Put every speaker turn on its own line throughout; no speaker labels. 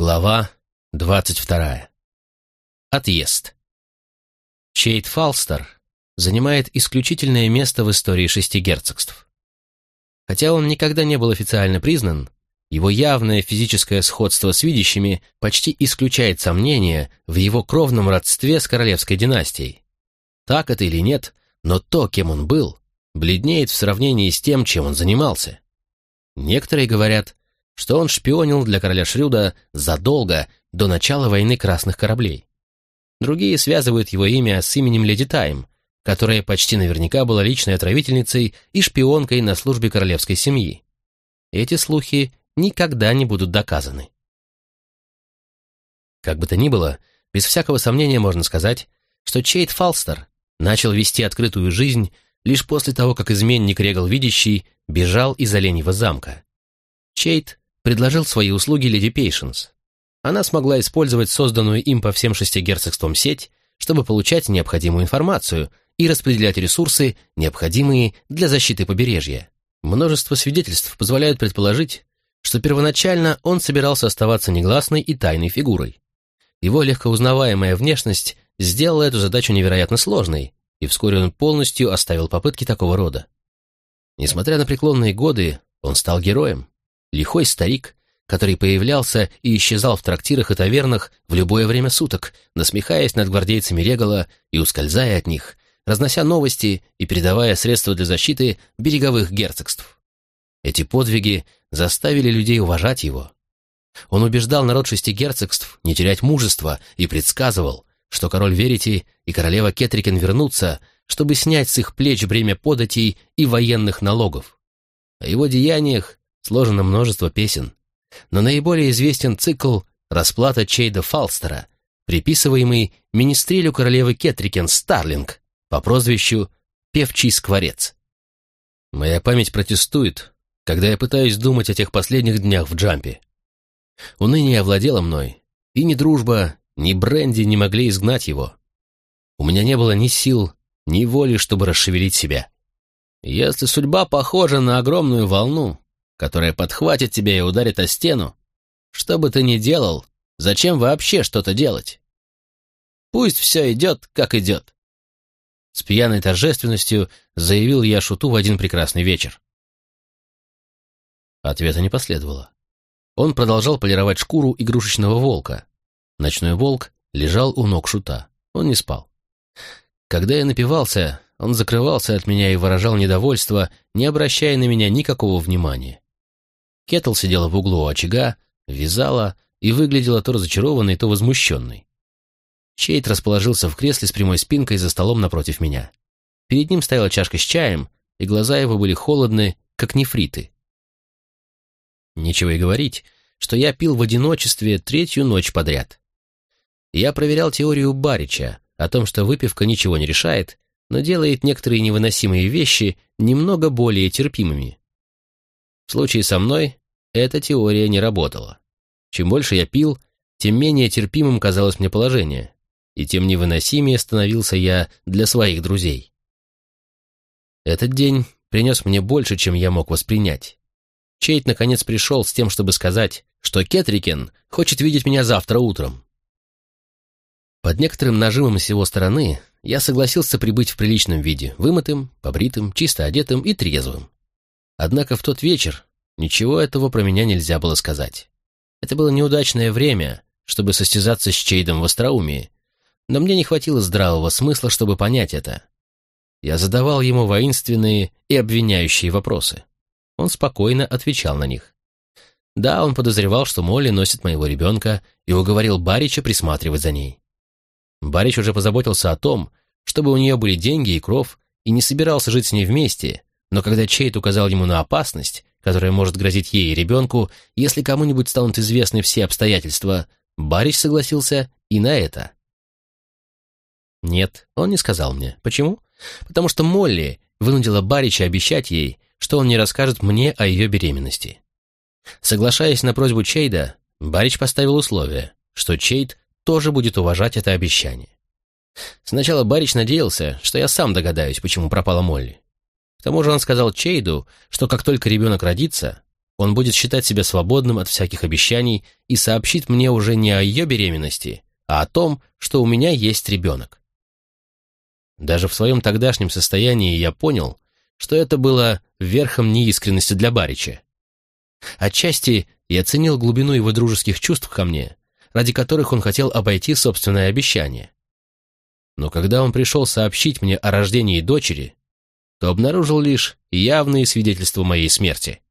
Глава двадцать вторая. Отъезд. Чейт Фалстер занимает исключительное место в истории шести герцогств. Хотя он никогда не был официально признан, его явное физическое сходство с видящими почти исключает сомнения в его кровном родстве с королевской династией. Так это или нет, но то, кем он был, бледнеет в сравнении с тем, чем он занимался. Некоторые говорят, что он шпионил для короля Шрюда задолго до начала войны красных кораблей. Другие связывают его имя с именем Леди Тайм, которая почти наверняка была личной отравительницей и шпионкой на службе королевской семьи. Эти слухи никогда не будут доказаны. Как бы то ни было, без всякого сомнения можно сказать, что Чейт Фалстер начал вести открытую жизнь лишь после того, как изменник Регал Видящий бежал из Оленьего замка. Чейт предложил свои услуги леди Пейшенс. Она смогла использовать созданную им по всем шести герцогствам сеть, чтобы получать необходимую информацию и распределять ресурсы, необходимые для защиты побережья. Множество свидетельств позволяют предположить, что первоначально он собирался оставаться негласной и тайной фигурой. Его легкоузнаваемая внешность сделала эту задачу невероятно сложной, и вскоре он полностью оставил попытки такого рода. Несмотря на преклонные годы, он стал героем. Лихой старик, который появлялся и исчезал в трактирах и тавернах в любое время суток, насмехаясь над гвардейцами Регала и ускользая от них, разнося новости и передавая средства для защиты береговых герцогств. Эти подвиги заставили людей уважать его. Он убеждал народ шести герцогств не терять мужества и предсказывал, что король Верити и королева Кетрикен вернутся, чтобы снять с их плеч бремя податей и военных налогов. О его деяниях сложено множество песен, но наиболее известен цикл «Расплата Чейда Фалстера», приписываемый министрелю королевы Кетрикен Старлинг по прозвищу «Певчий скворец». Моя память протестует, когда я пытаюсь думать о тех последних днях в джампе. Уныние овладело мной, и ни дружба, ни бренди не могли изгнать его. У меня не было ни сил, ни воли, чтобы расшевелить себя. Если судьба похожа на огромную волну, которая подхватит тебя и ударит о стену. Что бы ты ни делал, зачем вообще что-то делать? Пусть все идет, как идет. С пьяной торжественностью заявил я Шуту в один прекрасный вечер. Ответа не последовало. Он продолжал полировать шкуру игрушечного волка. Ночной волк лежал у ног Шута. Он не спал. Когда я напивался, он закрывался от меня и выражал недовольство, не обращая на меня никакого внимания. Кетл сидела в углу у очага, вязала и выглядела то разочарованной, то возмущенной. Чейт расположился в кресле с прямой спинкой за столом напротив меня. Перед ним стояла чашка с чаем, и глаза его были холодны, как нефриты. Нечего и говорить, что я пил в одиночестве третью ночь подряд. Я проверял теорию Барича о том, что выпивка ничего не решает, но делает некоторые невыносимые вещи немного более терпимыми. В случае со мной эта теория не работала. Чем больше я пил, тем менее терпимым казалось мне положение, и тем невыносимее становился я для своих друзей. Этот день принес мне больше, чем я мог воспринять. Чейт наконец пришел с тем, чтобы сказать, что Кетрикен хочет видеть меня завтра утром. Под некоторым нажимом с его стороны я согласился прибыть в приличном виде, вымытым, побритым, чисто одетым и трезвым. Однако в тот вечер Ничего этого про меня нельзя было сказать. Это было неудачное время, чтобы состязаться с Чейдом в остроумии, но мне не хватило здравого смысла, чтобы понять это. Я задавал ему воинственные и обвиняющие вопросы. Он спокойно отвечал на них. Да, он подозревал, что Молли носит моего ребенка, и уговорил Барича присматривать за ней. Барич уже позаботился о том, чтобы у нее были деньги и кров, и не собирался жить с ней вместе, но когда Чейд указал ему на опасность, которая может грозить ей и ребенку, если кому-нибудь станут известны все обстоятельства, Барич согласился и на это. Нет, он не сказал мне. Почему? Потому что Молли вынудила Барича обещать ей, что он не расскажет мне о ее беременности. Соглашаясь на просьбу Чейда, Барич поставил условие, что Чейд тоже будет уважать это обещание. Сначала Барич надеялся, что я сам догадаюсь, почему пропала Молли. К тому же он сказал Чейду, что как только ребенок родится, он будет считать себя свободным от всяких обещаний и сообщит мне уже не о ее беременности, а о том, что у меня есть ребенок. Даже в своем тогдашнем состоянии я понял, что это было верхом неискренности для Барича. Отчасти я ценил глубину его дружеских чувств ко мне, ради которых он хотел обойти собственное обещание. Но когда он пришел сообщить мне о рождении дочери, то обнаружил лишь явные свидетельства моей смерти.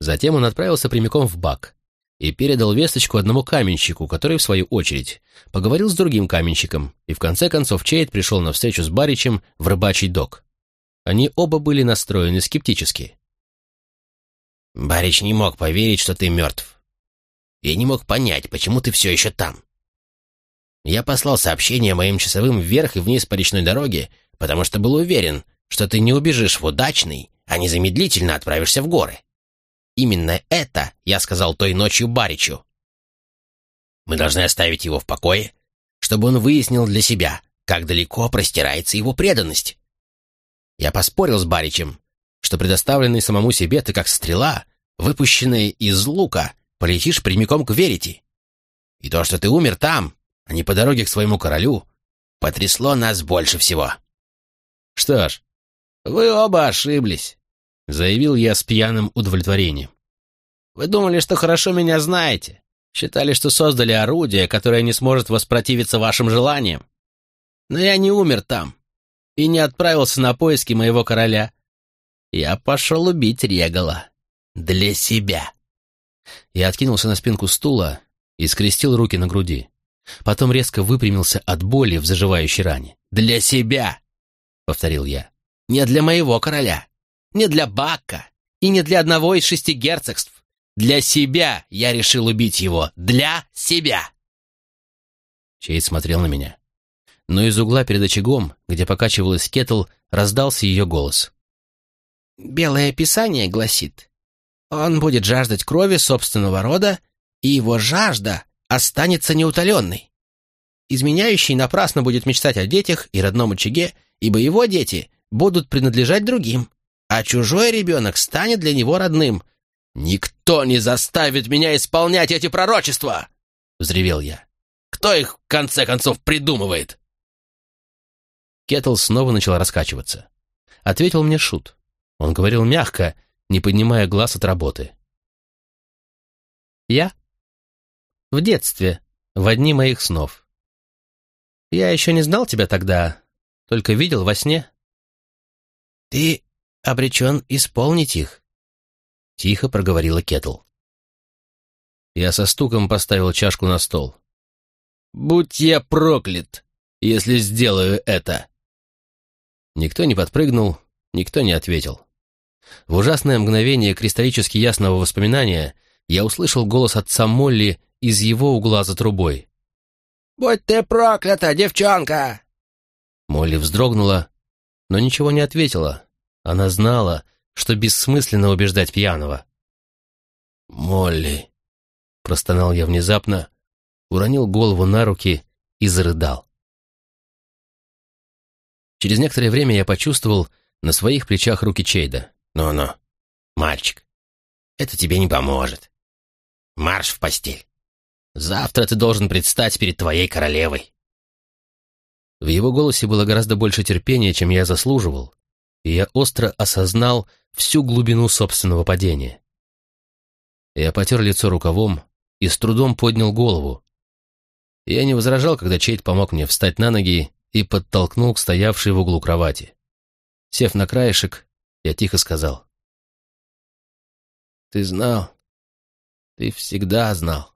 Затем он отправился прямиком в бак и передал весточку одному каменщику, который, в свою очередь, поговорил с другим каменщиком, и в конце концов Чейд пришел на встречу с Баричем в рыбачий док. Они оба были настроены скептически.
«Барич не мог поверить, что ты мертв. Я не мог понять, почему ты все еще там. Я послал сообщение моим часовым вверх и вниз по речной дороге, потому что был уверен, что ты не убежишь в удачный, а незамедлительно отправишься в горы. Именно это я сказал той ночью Баричу. Мы должны оставить его в покое, чтобы он выяснил для себя, как далеко простирается его преданность. Я поспорил с Баричем, что предоставленный самому себе ты как стрела, выпущенная из лука, полетишь прямиком к Верите. И то, что ты умер там, а не по дороге к своему королю, потрясло нас больше всего.
Что ж, вы оба ошиблись заявил я с пьяным удовлетворением. «Вы думали, что хорошо меня знаете, считали, что создали орудие, которое не сможет воспротивиться вашим желаниям. Но я не умер там и не отправился на поиски моего короля. Я пошел убить Регала. Для себя». Я откинулся на спинку стула и скрестил руки на груди. Потом резко выпрямился от боли в заживающей ране. «Для себя!» — повторил я. «Не для моего короля. Не для Бака и не для одного из шести герцогств. Для себя я решил убить его. Для себя!» Чейд смотрел на меня. Но из угла перед очагом, где покачивалась кетл, раздался ее голос. «Белое писание гласит, он будет жаждать крови собственного рода, и его жажда останется неутоленной. Изменяющий напрасно будет мечтать о детях и родном очаге, ибо его дети будут принадлежать другим а чужой ребенок станет для него родным. «Никто не заставит меня исполнять эти пророчества!» — взревел я. «Кто их, в конце концов, придумывает?» Кетл снова начал раскачиваться. Ответил мне Шут. Он говорил мягко, не поднимая глаз от работы. «Я? В детстве, в одни моих снов. Я еще не знал тебя тогда, только видел во сне». «Ты обречен исполнить их», — тихо проговорила Кетл. Я со стуком поставил чашку на стол. «Будь я проклят, если сделаю это!» Никто не подпрыгнул, никто не ответил. В ужасное мгновение кристаллически ясного воспоминания я услышал голос отца Молли из его угла за трубой.
«Будь ты проклята, девчонка!»
Молли вздрогнула, но ничего не ответила, она знала, что бессмысленно убеждать пьяного.
«Молли!»
— простонал я внезапно, уронил голову на руки и зарыдал. Через некоторое время я почувствовал на своих плечах руки Чейда.
«Ну-ну, мальчик, это тебе не поможет. Марш в постель. Завтра ты должен предстать перед твоей королевой».
В его голосе было гораздо больше терпения, чем я заслуживал, и я остро осознал всю глубину собственного падения. Я потер лицо рукавом и с трудом поднял голову. Я не возражал, когда Чейд помог мне встать на ноги и подтолкнул к стоявшей в углу кровати. Сев на краешек, я тихо сказал. «Ты знал. Ты всегда знал».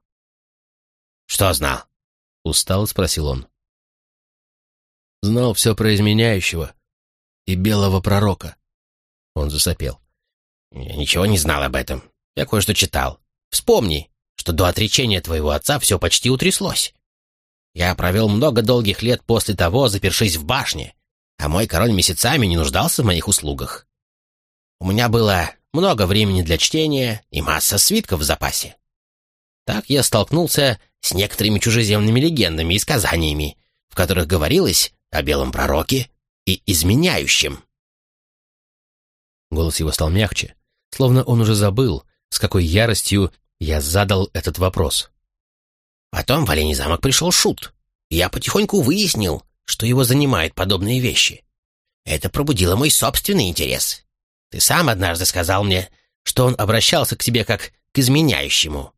«Что знал?»
— устало спросил он. «Знал все про изменяющего, и белого пророка. Он засопел.
«Я ничего не знал об этом. Я кое-что читал. Вспомни, что до отречения твоего отца все почти утряслось. Я провел много долгих лет после того, запершись в башне, а мой король месяцами не нуждался в моих услугах. У меня было много времени для чтения и масса свитков в запасе. Так я столкнулся с некоторыми чужеземными легендами и сказаниями, в которых говорилось о белом пророке и изменяющим.
Голос его стал мягче, словно он уже забыл, с какой яростью я задал этот вопрос.
Потом в Оленей замок пришел Шут. Я потихоньку выяснил, что его занимают подобные вещи. Это пробудило мой собственный интерес. Ты сам однажды сказал мне, что он обращался к тебе как к изменяющему.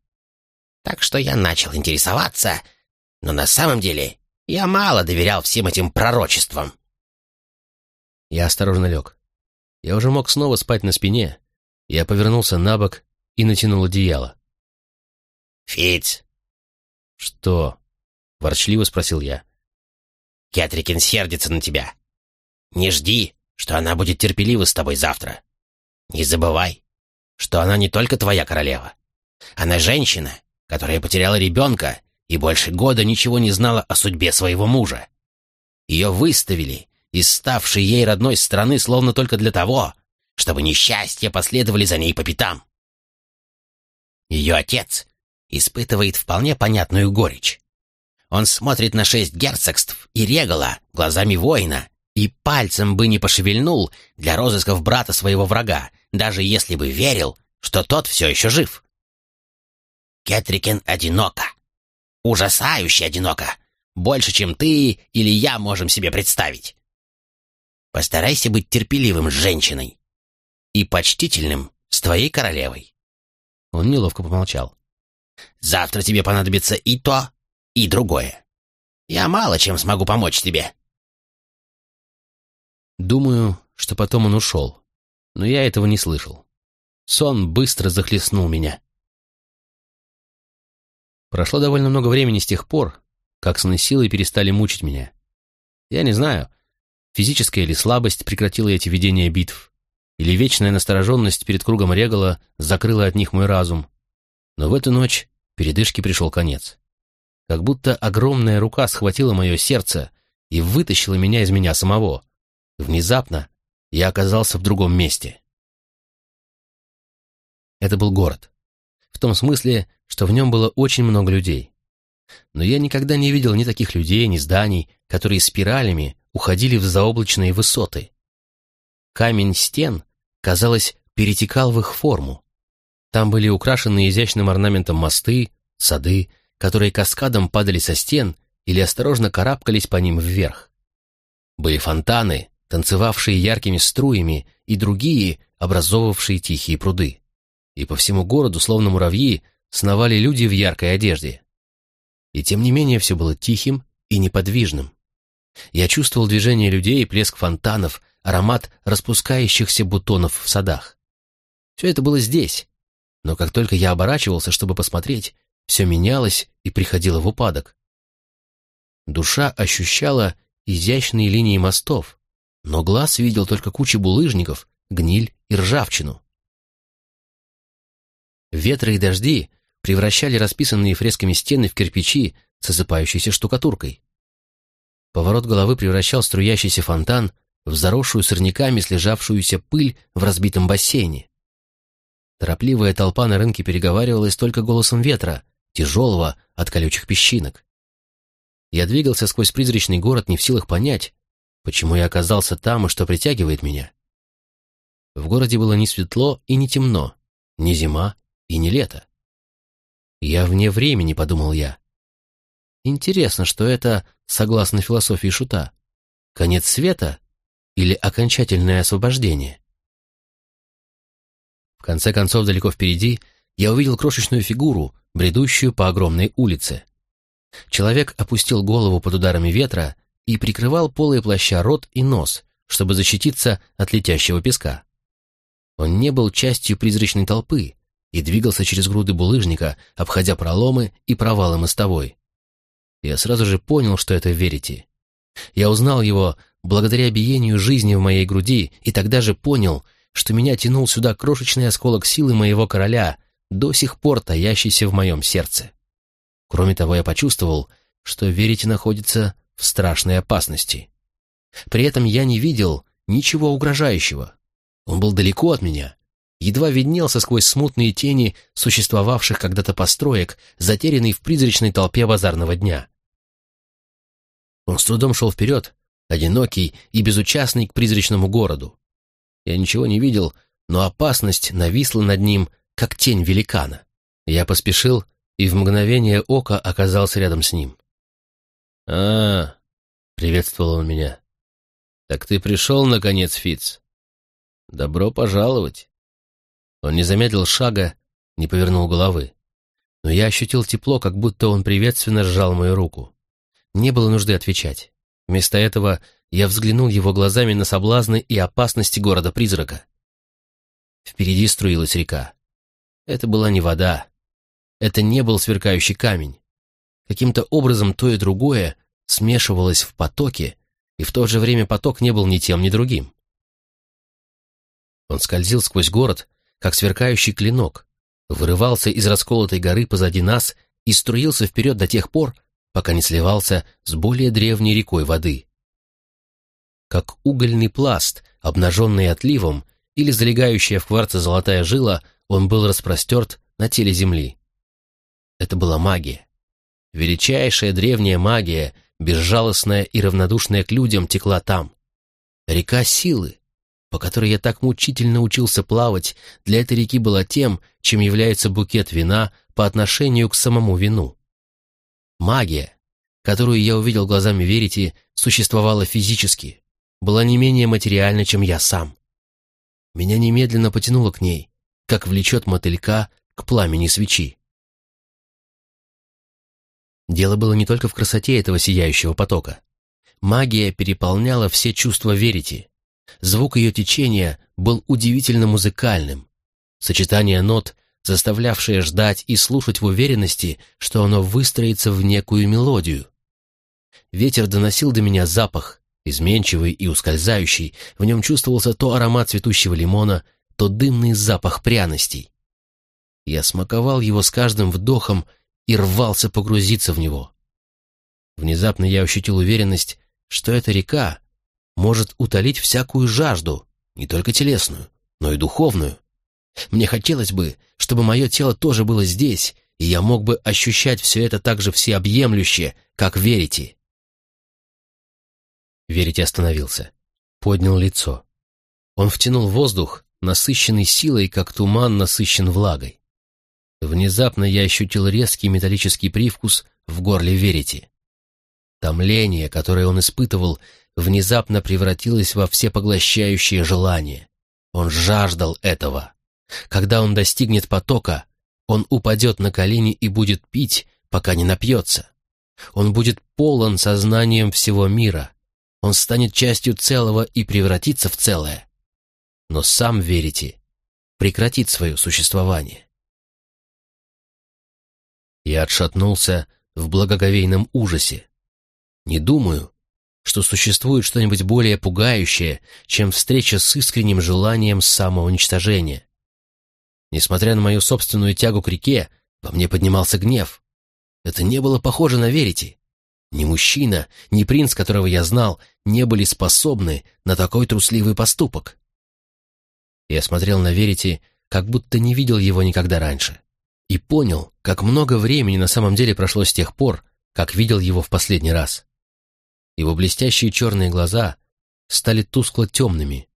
Так что я начал интересоваться, но на самом деле я мало доверял всем этим пророчествам.
Я осторожно лег. Я уже мог снова спать на спине. Я повернулся на бок и натянул одеяло.
«Фиц!»
«Что?» — ворчливо спросил я.
«Кэтрикин сердится на тебя. Не жди, что она будет терпелива с тобой завтра. Не забывай, что она не только твоя королева. Она женщина, которая потеряла ребенка и больше года ничего не знала о судьбе своего мужа. Ее выставили из ставшей ей родной страны словно только для того, чтобы несчастья последовали за ней по пятам. Ее отец испытывает вполне понятную горечь. Он смотрит на шесть герцогств и регала глазами воина и пальцем бы не пошевельнул для розысков брата своего врага, даже если бы верил, что тот все еще жив. Кетрикен одинока. Ужасающе одинока. Больше, чем ты или я можем себе представить. Постарайся быть терпеливым с женщиной и почтительным с твоей королевой.
Он неловко помолчал.
Завтра тебе понадобится и то, и другое. Я мало чем смогу помочь тебе.
Думаю, что потом он ушел, но я этого не слышал. Сон быстро захлестнул меня. Прошло довольно много времени с тех пор, как сны силы перестали мучить меня. Я не знаю, физическая или слабость прекратила эти видения битв, или вечная настороженность перед кругом Регала закрыла от них мой разум. Но в эту ночь передышке пришел конец. Как будто огромная рука схватила мое сердце и вытащила меня из меня самого. Внезапно я оказался в другом месте. Это был город. В том смысле, что в нем было очень много людей. Но я никогда не видел ни таких людей, ни зданий, которые спиралями уходили в заоблачные высоты. Камень стен, казалось, перетекал в их форму. Там были украшены изящным орнаментом мосты, сады, которые каскадом падали со стен или осторожно карабкались по ним вверх. Были фонтаны, танцевавшие яркими струями, и другие, образовавшие тихие пруды. И по всему городу, словно муравьи, сновали люди в яркой одежде. И тем не менее все было тихим и неподвижным. Я чувствовал движение людей, плеск фонтанов, аромат распускающихся бутонов в садах. Все это было здесь, но как только я оборачивался, чтобы посмотреть, все менялось и приходило в упадок. Душа ощущала изящные линии мостов, но глаз видел только кучи булыжников, гниль и ржавчину. Ветры и дожди превращали расписанные фресками стены в кирпичи с осыпающейся штукатуркой. Поворот головы превращал струящийся фонтан в заросшую сорняками слежавшуюся пыль в разбитом бассейне. Торопливая толпа на рынке переговаривалась только голосом ветра, тяжелого от колючих песчинок. Я двигался сквозь призрачный город, не в силах понять, почему я оказался там и что притягивает меня. В городе было не светло и не темно, не зима и не лето. «Я вне времени», — подумал я. Интересно, что это, согласно философии Шута, конец света или окончательное освобождение? В конце концов, далеко впереди, я увидел крошечную фигуру, бредущую по огромной улице. Человек опустил голову под ударами ветра и прикрывал полые плаща рот и нос, чтобы защититься от летящего песка. Он не был частью призрачной толпы, и двигался через груды булыжника, обходя проломы и провалы мостовой. Я сразу же понял, что это верите. Я узнал его благодаря биению жизни в моей груди, и тогда же понял, что меня тянул сюда крошечный осколок силы моего короля, до сих пор таящийся в моем сердце. Кроме того, я почувствовал, что верите находится в страшной опасности. При этом я не видел ничего угрожающего. Он был далеко от меня, едва виднелся сквозь смутные тени существовавших когда-то построек, затерянный в призрачной толпе базарного дня. Он с трудом шел вперед, одинокий и безучастный к призрачному городу. Я ничего не видел, но опасность нависла над ним, как тень великана. Я поспешил и в мгновение ока оказался рядом с ним. «А, — приветствовал он меня, — так ты пришел, наконец, Фиц. Добро пожаловать». Он не замедлил шага, не повернул головы. Но я ощутил тепло, как будто он приветственно сжал мою руку. Не было нужды отвечать. Вместо этого я взглянул его глазами на соблазны и опасности города-призрака. Впереди струилась река. Это была не вода. Это не был сверкающий камень. Каким-то образом то и другое смешивалось в потоке, и в то же время поток не был ни тем, ни другим. Он скользил сквозь город, как сверкающий клинок, вырывался из расколотой горы позади нас и струился вперед до тех пор, пока не сливался с более древней рекой воды. Как угольный пласт, обнаженный отливом, или залегающая в кварце золотая жила, он был распростерт на теле земли. Это была магия. Величайшая древняя магия, безжалостная и равнодушная к людям, текла там. Река силы, по которой я так мучительно учился плавать, для этой реки была тем, чем является букет вина по отношению к самому вину. Магия, которую я увидел глазами Верити, существовала физически, была не менее материальна, чем я сам. Меня немедленно потянуло к ней, как влечет мотылька к пламени свечи. Дело было не только в красоте этого сияющего потока. Магия переполняла все чувства Верити, Звук ее течения был удивительно музыкальным. Сочетание нот, заставлявшее ждать и слушать в уверенности, что оно выстроится в некую мелодию. Ветер доносил до меня запах, изменчивый и ускользающий, в нем чувствовался то аромат цветущего лимона, то дымный запах пряностей. Я смаковал его с каждым вдохом и рвался погрузиться в него. Внезапно я ощутил уверенность, что эта река, может утолить всякую жажду, не только телесную, но и духовную. Мне хотелось бы, чтобы мое тело тоже было здесь, и я мог бы ощущать все это так же всеобъемлюще, как верите. Верите остановился, поднял лицо. Он втянул воздух, насыщенный силой, как туман насыщен влагой. Внезапно я ощутил резкий металлический привкус в горле Верити. Томление, которое он испытывал, внезапно превратилось во всепоглощающее желание. Он жаждал этого. Когда он достигнет потока, он упадет на колени и будет пить, пока не напьется. Он будет полон сознанием всего мира. Он станет частью целого и превратится в целое. Но сам верите, прекратит свое существование. Я отшатнулся в благоговейном ужасе. Не думаю, что существует что-нибудь более пугающее, чем встреча с искренним желанием самоуничтожения. Несмотря на мою собственную тягу к реке, во мне поднимался гнев. Это не было похоже на верите. Ни мужчина, ни принц, которого я знал, не были способны на такой трусливый поступок. Я смотрел на Верити, как будто не видел его никогда раньше, и понял, как много времени на самом деле прошло с тех пор, как видел его в последний раз. Его блестящие черные глаза стали тускло-темными.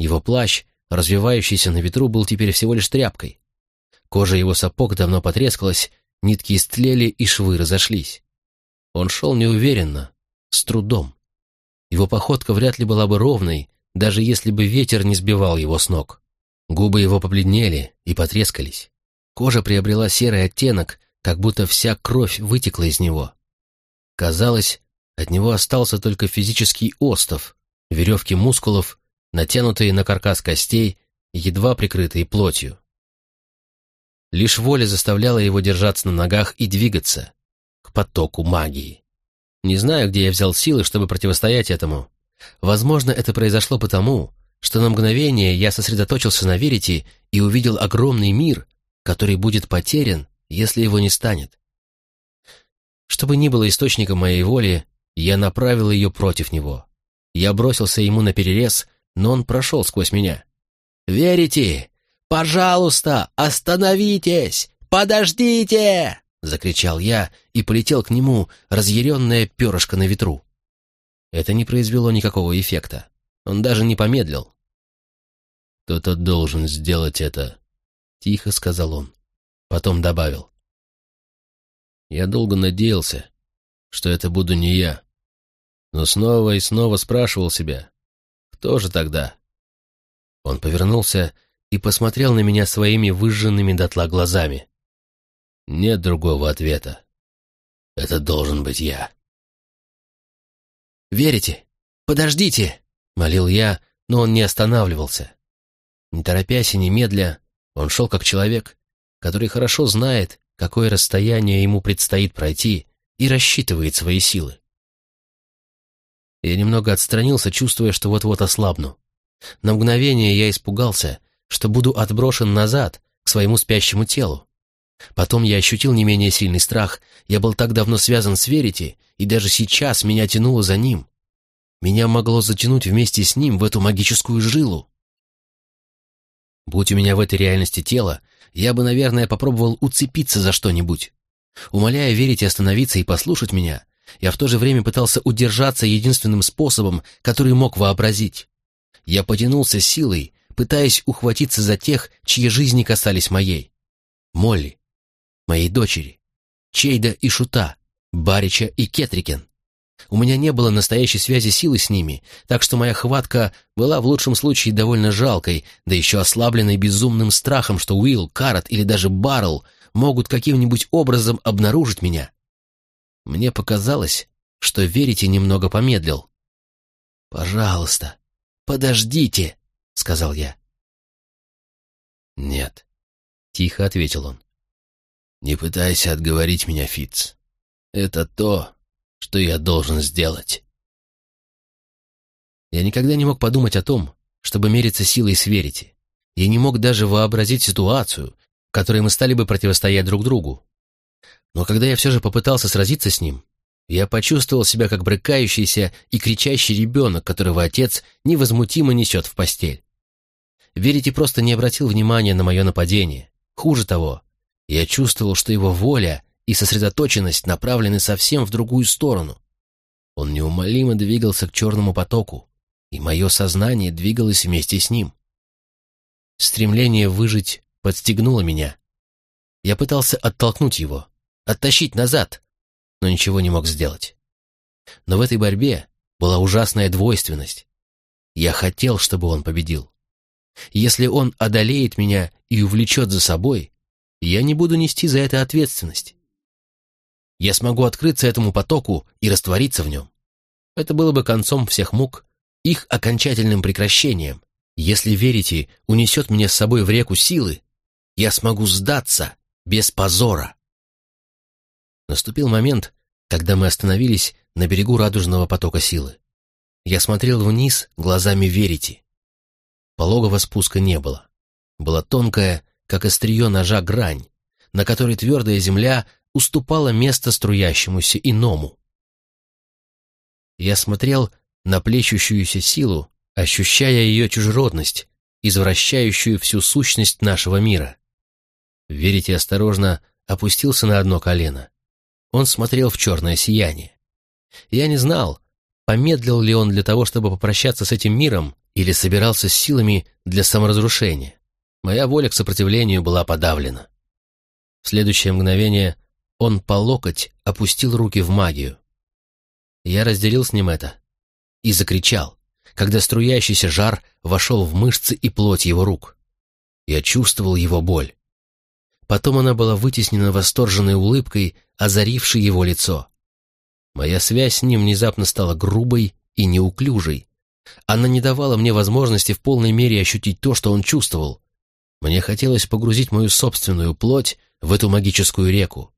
Его плащ, развивающийся на ветру, был теперь всего лишь тряпкой. Кожа его сапог давно потрескалась, нитки истлели и швы разошлись. Он шел неуверенно, с трудом. Его походка вряд ли была бы ровной, даже если бы ветер не сбивал его с ног. Губы его побледнели и потрескались. Кожа приобрела серый оттенок, как будто вся кровь вытекла из него. Казалось, от него остался только физический остов, веревки мускулов, натянутые на каркас костей, едва прикрытые плотью. Лишь воля заставляла его держаться на ногах и двигаться к потоку магии. Не знаю, где я взял силы, чтобы противостоять этому. Возможно, это произошло потому, что на мгновение я сосредоточился на верите и увидел огромный мир, который будет потерян, если его не станет. Чтобы ни было источником моей воли, я направил ее против него. Я бросился ему на перерез, но он прошел сквозь меня. «Верите? Пожалуйста, остановитесь! Подождите!» — закричал я и полетел к нему, разъяренное перышко на ветру. Это не произвело никакого эффекта. Он даже не помедлил. «Кто-то должен сделать это», — тихо сказал он. Потом добавил. «Я долго надеялся, что это буду не я, но снова и снова спрашивал себя, кто же тогда?» Он повернулся и посмотрел на меня своими выжженными дотла глазами. Нет другого ответа. Это должен быть я. «Верите? Подождите!» — молил я, но он не останавливался. Не торопясь и немедля, он шел как человек, который хорошо знает, какое расстояние ему предстоит пройти, и рассчитывает свои силы. Я немного отстранился, чувствуя, что вот-вот ослабну. На мгновение я испугался, что буду отброшен назад, к своему спящему телу. Потом я ощутил не менее сильный страх. Я был так давно связан с Верити, и даже сейчас меня тянуло за ним. Меня могло затянуть вместе с ним в эту магическую жилу. Будь у меня в этой реальности тело, я бы, наверное, попробовал уцепиться за что-нибудь. Умоляя верить остановиться и послушать меня, я в то же время пытался удержаться единственным способом, который мог вообразить. Я потянулся силой, пытаясь ухватиться за тех, чьи жизни касались моей. Молли, моей дочери, Чейда и Шута, Барича и Кетрикен. У меня не было настоящей связи силы с ними, так что моя хватка была в лучшем случае довольно жалкой, да еще ослабленной безумным страхом, что Уилл, Карат или даже Баррелл могут каким-нибудь образом обнаружить меня. Мне показалось, что верите немного помедлил. «Пожалуйста, подождите», — сказал я. «Нет», — тихо ответил он. «Не пытайся отговорить меня, Фитц. Это то, что я должен сделать». Я никогда не мог подумать о том, чтобы мериться силой с Верити. Я не мог даже вообразить ситуацию, в которой мы стали бы противостоять друг другу. Но когда я все же попытался сразиться с ним, я почувствовал себя как брыкающийся и кричащий ребенок, которого отец невозмутимо несет в постель. Верите просто не обратил внимания на мое нападение. Хуже того, я чувствовал, что его воля и сосредоточенность направлены совсем в другую сторону. Он неумолимо двигался к черному потоку, и мое сознание двигалось вместе с ним. Стремление выжить подстегнуло меня. Я пытался оттолкнуть его, оттащить назад, но ничего не мог сделать. Но в этой борьбе была ужасная двойственность. Я хотел, чтобы он победил. Если он одолеет меня и увлечет за собой, я не буду нести за это ответственность. Я смогу открыться этому потоку и раствориться в нем. Это было бы концом всех мук, их окончательным прекращением. Если верите, унесет меня с собой в реку силы, я смогу сдаться без позора. Наступил момент, когда мы остановились на берегу радужного потока силы. Я смотрел вниз глазами верите. Пологого спуска не было. Была тонкая, как острие ножа, грань, на которой твердая земля уступала место струящемуся иному. Я смотрел на плещущуюся силу, ощущая ее чужеродность, извращающую всю сущность нашего мира. Верите осторожно опустился на одно колено. Он смотрел в черное сияние. Я не знал, помедлил ли он для того, чтобы попрощаться с этим миром, или собирался с силами для саморазрушения. Моя воля к сопротивлению была подавлена. В следующее мгновение он по локоть опустил руки в магию. Я разделил с ним это и закричал, когда струящийся жар вошел в мышцы и плоть его рук. Я чувствовал его боль. Потом она была вытеснена восторженной улыбкой, озарившей его лицо. Моя связь с ним внезапно стала грубой и неуклюжей, она не давала мне возможности в полной мере ощутить то, что он чувствовал. Мне хотелось погрузить мою собственную плоть в эту магическую реку.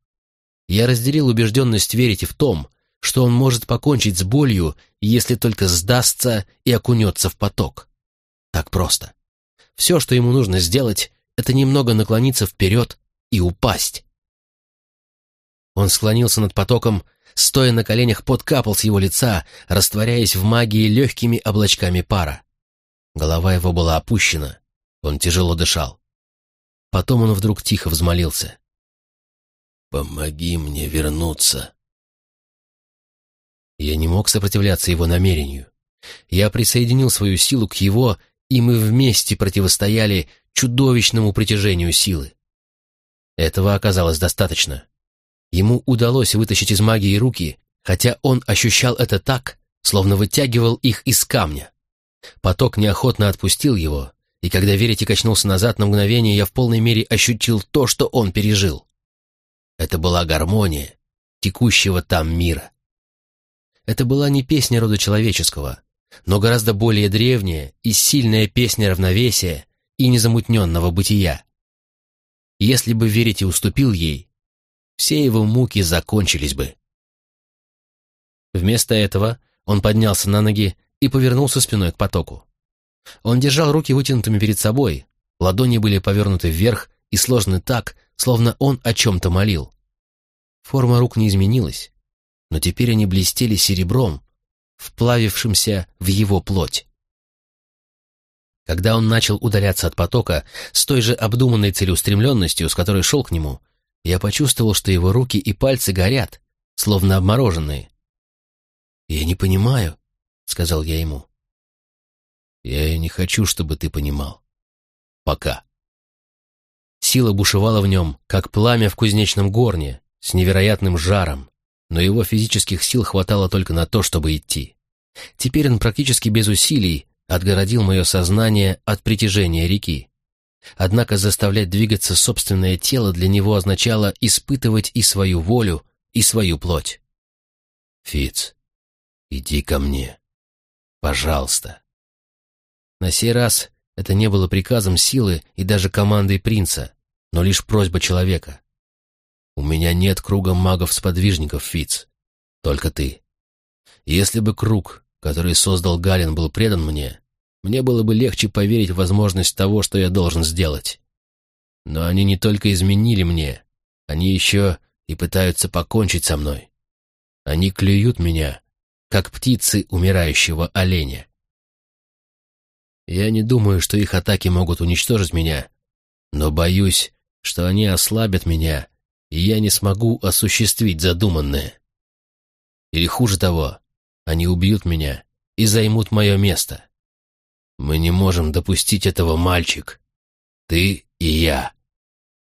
Я разделил убежденность верить в том, что он может покончить с болью, если только сдастся и окунется в поток. Так просто. Все, что ему нужно сделать, это немного наклониться вперед и упасть. Он склонился над потоком, стоя на коленях, подкапал с его лица, растворяясь в магии легкими облачками пара. Голова его была опущена, он тяжело дышал. Потом он вдруг тихо взмолился. «Помоги мне вернуться». Я не мог сопротивляться его намерению. Я присоединил свою силу к его и мы вместе противостояли чудовищному притяжению силы. Этого оказалось достаточно. Ему удалось вытащить из магии руки, хотя он ощущал это так, словно вытягивал их из камня. Поток неохотно отпустил его, и когда Верите качнулся назад на мгновение, я в полной мере ощутил то, что он пережил. Это была гармония текущего там мира. Это была не песня рода человеческого, но гораздо более древняя и сильная песня равновесия и незамутненного бытия. Если бы Верите уступил ей, все его муки закончились бы. Вместо этого он поднялся на ноги и повернулся спиной к потоку. Он держал руки вытянутыми перед собой, ладони были повернуты вверх и сложены так, словно он о чем-то молил. Форма рук не изменилась, но теперь они блестели серебром, вплавившимся в его плоть. Когда он начал удаляться от потока с той же обдуманной целеустремленностью, с которой шел к нему, я почувствовал, что его руки и пальцы горят, словно обмороженные. «Я не понимаю», — сказал я ему. «Я не хочу, чтобы ты понимал. Пока». Сила бушевала в нем, как пламя в кузнечном горне, с невероятным жаром, но его физических сил хватало только на то, чтобы идти. Теперь он практически без усилий отгородил мое сознание от притяжения реки. Однако заставлять двигаться собственное тело для него означало испытывать и свою волю, и свою плоть. Фиц, иди ко мне. Пожалуйста. На сей раз это не было приказом силы и даже командой принца, но лишь просьба человека. У меня нет круга магов-сподвижников, Фиц. Только ты. Если бы круг, который создал Галин, был предан мне, мне было бы легче поверить в возможность того, что я должен сделать. Но они не только изменили мне, они еще и пытаются покончить со мной. Они клюют меня, как птицы умирающего оленя. Я не думаю, что их атаки могут уничтожить меня, но боюсь, что они ослабят меня, и я не смогу осуществить задуманное. Или хуже того, они убьют меня и займут мое место. Мы не можем допустить этого, мальчик. Ты и я.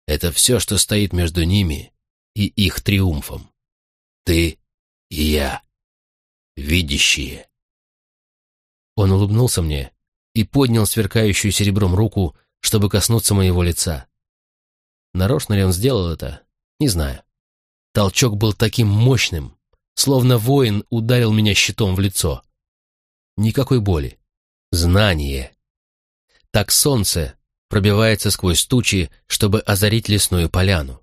Это все, что стоит между ними и их триумфом. Ты и я. Видящие. Он улыбнулся мне и поднял сверкающую серебром руку, чтобы коснуться моего лица. Нарочно ли он сделал это? Не знаю. Толчок был таким мощным, словно воин ударил меня щитом в лицо. Никакой боли. Знание. Так солнце пробивается сквозь тучи, чтобы озарить лесную поляну.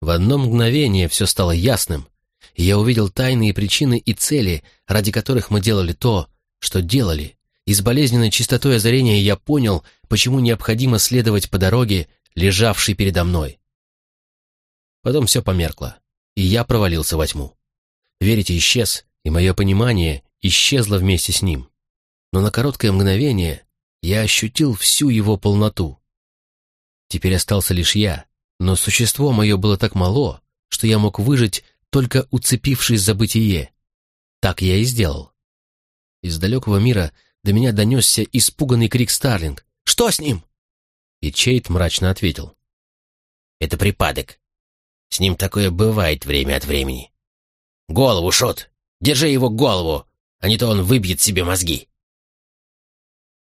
В одно мгновение все стало ясным, и я увидел тайные причины и цели, ради которых мы делали то, что делали, и с болезненной чистотой озарения я понял, почему необходимо следовать по дороге, лежавшей передо мной. Потом все померкло, и я провалился во тьму. Верите исчез, и мое понимание исчезло вместе с ним. Но на короткое мгновение я ощутил всю его полноту. Теперь остался лишь я, но существо мое было так мало, что я мог выжить, только уцепившись за бытие. Так я и сделал. Из далекого мира до меня донесся испуганный крик Старлинг. «Что с ним?» И Чейт мрачно ответил.
«Это припадок. С ним такое бывает время от времени. Голову, Шот! Держи его голову, а не то он выбьет себе мозги!»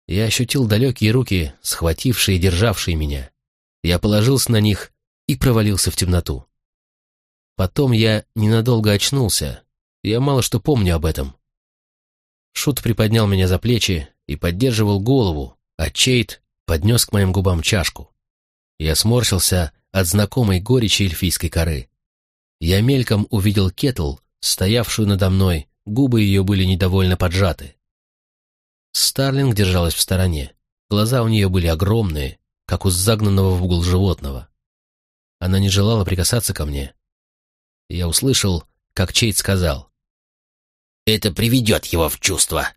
Я ощутил далекие руки, схватившие и державшие меня. Я положился на них и провалился в темноту. Потом я ненадолго очнулся. Я мало что помню об этом. Шут приподнял меня за плечи и поддерживал голову, а Чейт поднес к моим губам чашку. Я сморщился от знакомой горечи эльфийской коры. Я мельком увидел кетл, стоявшую надо мной, губы ее были недовольно поджаты. Старлинг держалась в стороне. Глаза у нее были огромные, как у загнанного в угол животного. Она не желала прикасаться ко мне. Я услышал, как Чейт сказал.
«Это приведет его в чувство».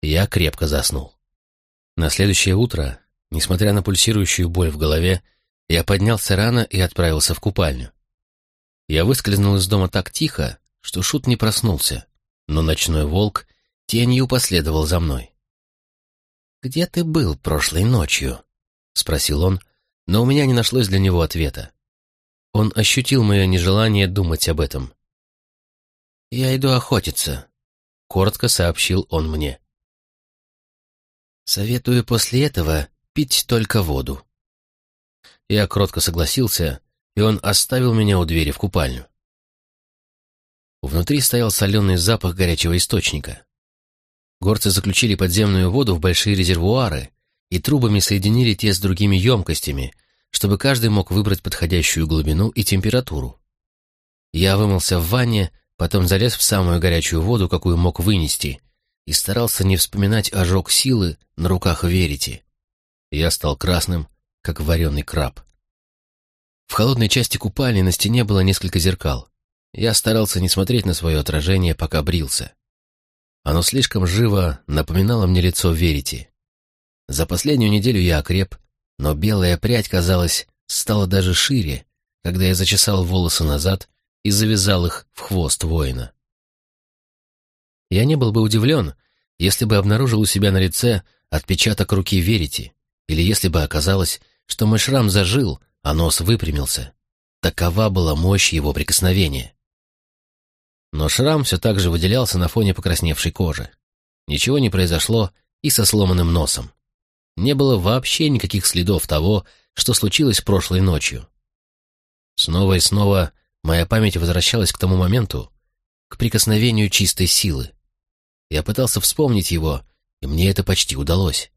Я крепко заснул. На следующее утро, несмотря на пульсирующую боль в голове, я поднялся рано и отправился в купальню. Я выскользнул из дома так тихо, что Шут не проснулся, но ночной волк тенью последовал за мной. «Где ты был прошлой ночью?» — спросил он, но у меня не нашлось для него ответа. Он ощутил мое нежелание думать об этом. «Я иду охотиться», — коротко сообщил он мне. «Советую после этого пить только воду». Я кротко согласился, и он оставил меня у двери в купальню. Внутри стоял соленый запах горячего источника. Горцы заключили подземную воду в большие резервуары и трубами соединили те с другими емкостями, чтобы каждый мог выбрать подходящую глубину и температуру. Я вымылся в ванне, потом залез в самую горячую воду, какую мог вынести, и старался не вспоминать ожог силы на руках Верити. Я стал красным, как вареный краб. В холодной части купальни на стене было несколько зеркал. Я старался не смотреть на свое отражение, пока брился. Оно слишком живо напоминало мне лицо Верити. За последнюю неделю я окреп, но белая прядь, казалось, стала даже шире, когда я зачесал волосы назад и завязал их в хвост воина. Я не был бы удивлен, если бы обнаружил у себя на лице отпечаток руки Верити, или если бы оказалось, что мой шрам зажил, а нос выпрямился. Такова была мощь его прикосновения. Но шрам все так же выделялся на фоне покрасневшей кожи. Ничего не произошло и со сломанным носом. Не было вообще никаких следов того, что случилось прошлой ночью. Снова и снова моя память возвращалась к тому моменту, к прикосновению чистой силы. Я пытался вспомнить его, и мне это почти удалось.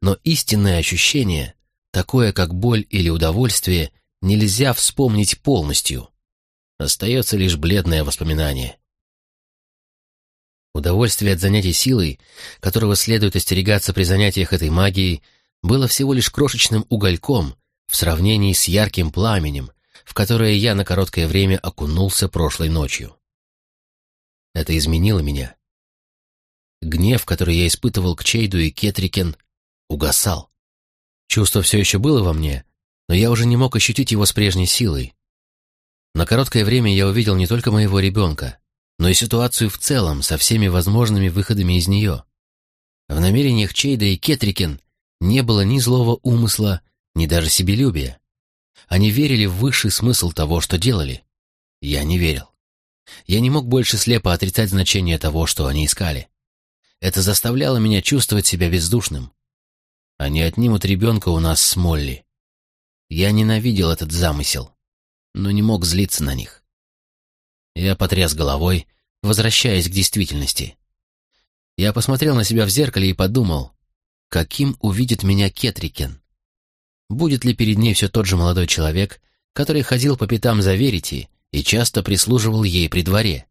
Но истинное ощущение, такое как боль или удовольствие, нельзя вспомнить полностью. Остается лишь бледное воспоминание. Удовольствие от занятий силой, которого следует остерегаться при занятиях этой магией, было всего лишь крошечным угольком в сравнении с ярким пламенем, в которое я на короткое время окунулся прошлой ночью. Это изменило меня. Гнев, который я испытывал к Чейду и Кетрикен, угасал. Чувство все еще было во мне, но я уже не мог ощутить его с прежней силой. На короткое время я увидел не только моего ребенка, но и ситуацию в целом со всеми возможными выходами из нее. В намерениях Чейда и Кетрикен не было ни злого умысла, ни даже себелюбия. Они верили в высший смысл того, что делали. Я не верил. Я не мог больше слепо отрицать значение того, что они искали. Это заставляло меня чувствовать себя бездушным. Они отнимут ребенка у нас с Молли. Я ненавидел этот замысел, но не мог злиться на них. Я потряс головой, возвращаясь к действительности. Я посмотрел на себя в зеркале и подумал, каким увидит меня Кетрикен. Будет ли перед ней все тот же молодой человек, который ходил по пятам за Верити и часто прислуживал ей при дворе?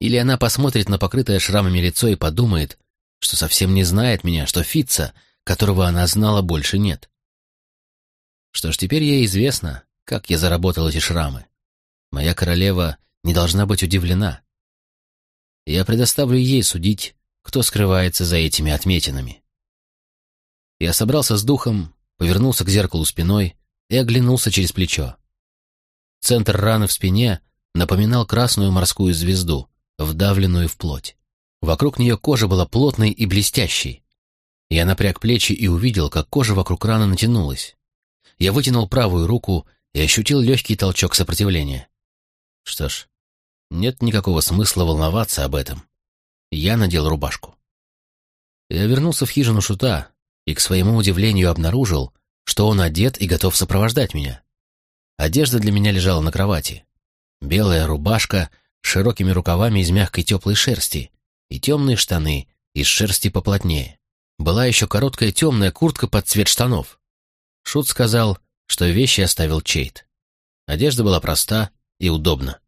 Или она посмотрит на покрытое шрамами лицо и подумает, что совсем не знает меня, что Фитца, которого она знала, больше нет. Что ж, теперь ей известно, как я заработал эти шрамы. Моя королева не должна быть удивлена. Я предоставлю ей судить, кто скрывается за этими отметинами. Я собрался с духом, повернулся к зеркалу спиной и оглянулся через плечо. Центр раны в спине напоминал красную морскую звезду, вдавленную в плоть. Вокруг нее кожа была плотной и блестящей. Я напряг плечи и увидел, как кожа вокруг раны натянулась. Я вытянул правую руку и ощутил легкий толчок сопротивления. Что ж, нет никакого смысла волноваться об этом. Я надел рубашку. Я вернулся в хижину шута и, к своему удивлению, обнаружил, что он одет и готов сопровождать меня. Одежда для меня лежала на кровати. Белая рубашка с широкими рукавами из мягкой теплой шерсти и темные штаны из шерсти поплотнее. Была еще короткая темная куртка под цвет штанов. Шут сказал, что вещи оставил Чейт. Одежда была проста и удобна.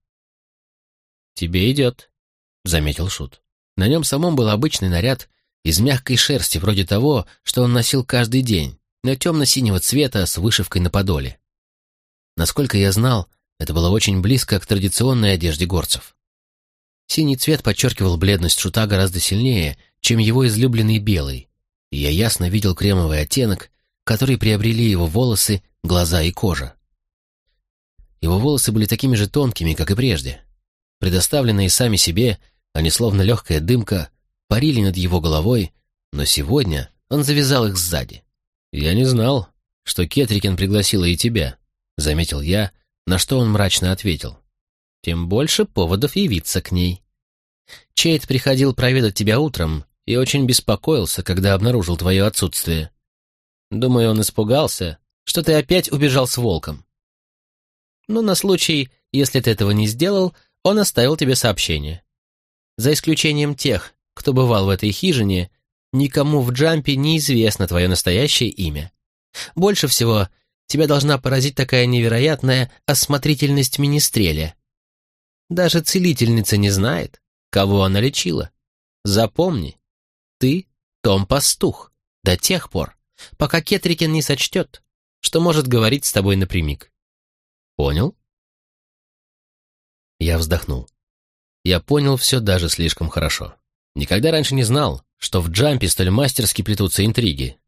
«Тебе идет», — заметил Шут. На нем самом был обычный наряд из мягкой шерсти, вроде того, что он носил каждый день, но темно-синего цвета с вышивкой на подоле. Насколько я знал, это было очень близко к традиционной одежде горцев. Синий цвет подчеркивал бледность шута гораздо сильнее, чем его излюбленный белый, и я ясно видел кремовый оттенок, который приобрели его волосы, глаза и кожа. Его волосы были такими же тонкими, как и прежде. Предоставленные сами себе, они словно легкая дымка, парили над его головой, но сегодня он завязал их сзади. «Я не знал, что Кетрикен пригласила и тебя», — заметил я, на что он мрачно ответил. «Тем больше поводов явиться к ней. Чейд приходил проведать тебя утром и очень беспокоился, когда обнаружил твое отсутствие. Думаю, он испугался, что ты опять убежал с волком. Но на случай, если ты этого не сделал, он оставил тебе сообщение. За исключением тех, кто бывал в этой хижине, никому в Джампе неизвестно твое настоящее имя. Больше всего тебя должна поразить такая невероятная осмотрительность Министреля. Даже целительница не знает, кого она лечила. Запомни, ты Том Пастух до тех пор, пока Кетрикен не сочтет, что может говорить с тобой напрямик. Понял? Я вздохнул. Я понял все даже слишком хорошо. Никогда раньше не знал, что в джампе столь мастерски плетутся интриги.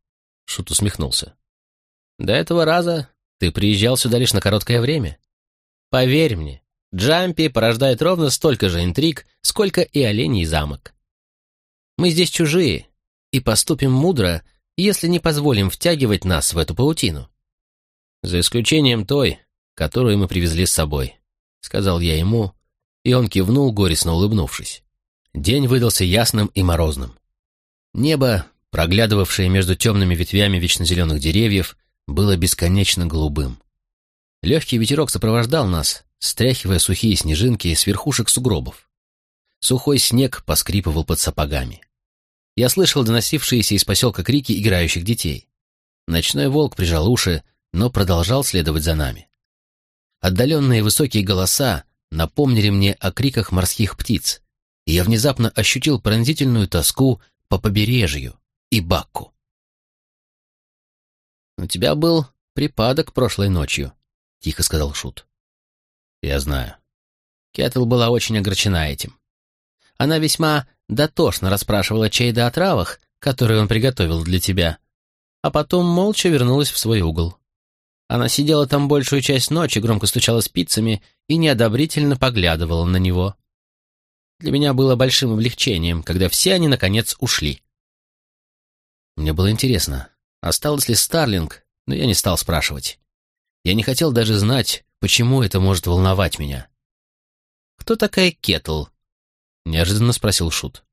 Шут усмехнулся. До этого раза ты приезжал сюда лишь на короткое время. Поверь мне, джампи порождает ровно столько же интриг, сколько и оленей замок. Мы здесь чужие и поступим мудро, если не позволим втягивать нас в эту паутину. За исключением той, которую мы привезли с собой, сказал я ему, и он кивнул, горестно улыбнувшись. День выдался ясным и морозным. Небо, проглядывавшее между темными ветвями вечно деревьев, было бесконечно голубым. Легкий ветерок сопровождал нас, стряхивая сухие снежинки с верхушек сугробов. Сухой снег поскрипывал под сапогами. Я слышал доносившиеся из поселка крики играющих детей. Ночной волк прижал уши, но продолжал следовать за нами. Отдаленные высокие голоса напомнили мне о криках морских птиц, и я внезапно ощутил пронзительную тоску по побережью и Бакку. «У тебя был припадок прошлой ночью», — тихо сказал Шут. «Я знаю». Кеттл была очень огорчена этим. Она весьма дотошно расспрашивала Чейда о травах, которые он приготовил для тебя, а потом молча вернулась в свой угол. Она сидела там большую часть ночи, громко стучала спицами и неодобрительно поглядывала на него. Для меня было большим облегчением, когда все они, наконец, ушли. Мне было интересно, осталось ли Старлинг, но я не стал спрашивать. Я не хотел даже знать, почему это может волновать меня. «Кто такая Кетл?» — неожиданно спросил Шут.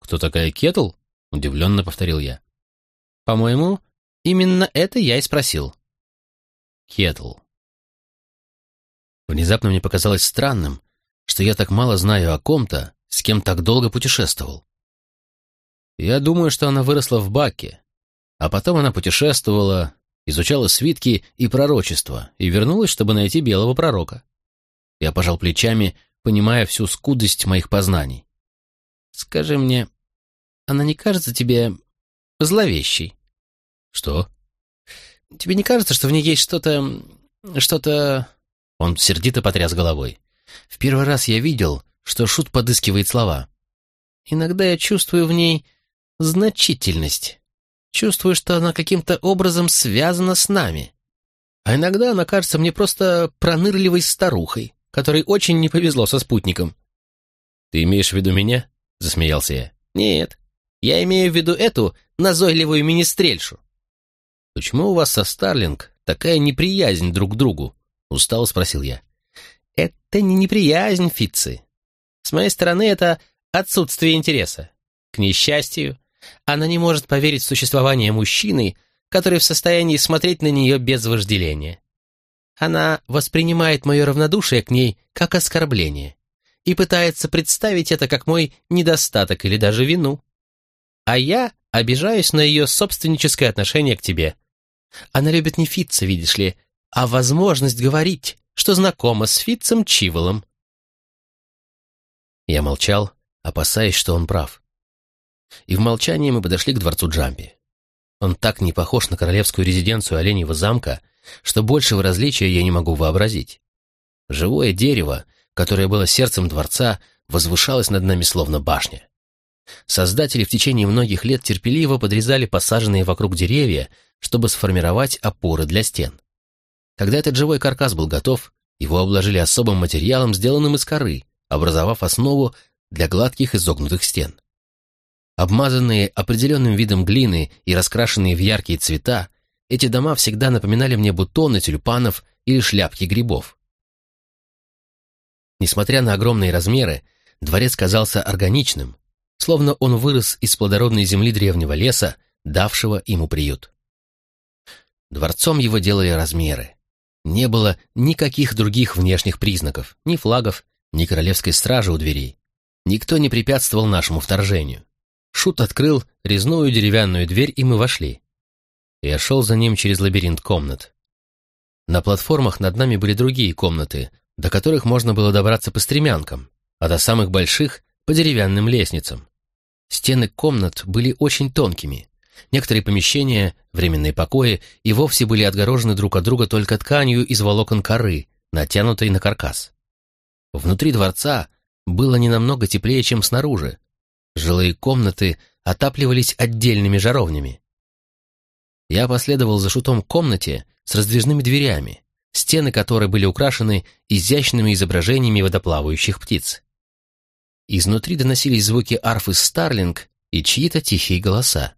«Кто такая Кетл?» — удивленно повторил я. «По-моему, именно это я и спросил». «Кетл». Внезапно мне показалось странным, что я так мало знаю о ком-то, с кем так долго путешествовал. Я думаю, что она выросла в Баке, а потом она путешествовала, изучала свитки и пророчества и вернулась, чтобы найти белого пророка. Я пожал плечами, понимая всю скудость моих познаний. «Скажи мне, она не кажется тебе зловещей?» «Что?» «Тебе не кажется, что в ней есть что-то... что-то...» Он сердито потряс головой. В первый раз я видел, что Шут подыскивает слова. Иногда я чувствую в ней значительность. Чувствую, что она каким-то образом связана с нами. А иногда она кажется мне просто пронырливой старухой, которой очень не повезло со спутником. «Ты имеешь в виду меня?» — засмеялся я. «Нет, я имею в виду эту назойливую министрельшу». «Почему у вас со Старлинг такая неприязнь друг к другу?» — устало спросил я. Это не неприязнь, Фитцы. С моей стороны, это отсутствие интереса. К несчастью, она не может поверить в существование мужчины, который в состоянии смотреть на нее без вожделения. Она воспринимает мое равнодушие к ней как оскорбление и пытается представить это как мой недостаток или даже вину. А я обижаюсь на ее собственническое отношение к тебе. Она любит не Фитца, видишь ли, а возможность говорить, что знакома с Фитцем Чиволом. Я молчал, опасаясь, что он прав. И в молчании мы подошли к дворцу Джамби. Он так не похож на королевскую резиденцию Оленьего замка, что большего различия я не могу вообразить. Живое дерево, которое было сердцем дворца, возвышалось над нами словно башня. Создатели в течение многих лет терпеливо подрезали посаженные вокруг деревья, чтобы сформировать опоры для стен. Когда этот живой каркас был готов, его обложили особым материалом, сделанным из коры, образовав основу для гладких изогнутых стен. Обмазанные определенным видом глины и раскрашенные в яркие цвета, эти дома всегда напоминали мне бутоны тюльпанов или шляпки грибов. Несмотря на огромные размеры, дворец казался органичным, словно он вырос из плодородной земли древнего леса, давшего ему приют. Дворцом его делали размеры. Не было никаких других внешних признаков, ни флагов, ни королевской стражи у дверей. Никто не препятствовал нашему вторжению. Шут открыл резную деревянную дверь, и мы вошли. Я шел за ним через лабиринт комнат. На платформах над нами были другие комнаты, до которых можно было добраться по стремянкам, а до самых больших — по деревянным лестницам. Стены комнат были очень тонкими. Некоторые помещения, временные покои, и вовсе были отгорожены друг от друга только тканью из волокон коры, натянутой на каркас. Внутри дворца было не намного теплее, чем снаружи. Жилые комнаты отапливались отдельными жаровнями. Я последовал за шутом комнате с раздвижными дверями, стены которой были украшены изящными изображениями водоплавающих птиц. Изнутри доносились звуки арфы «Старлинг» и чьи-то тихие голоса.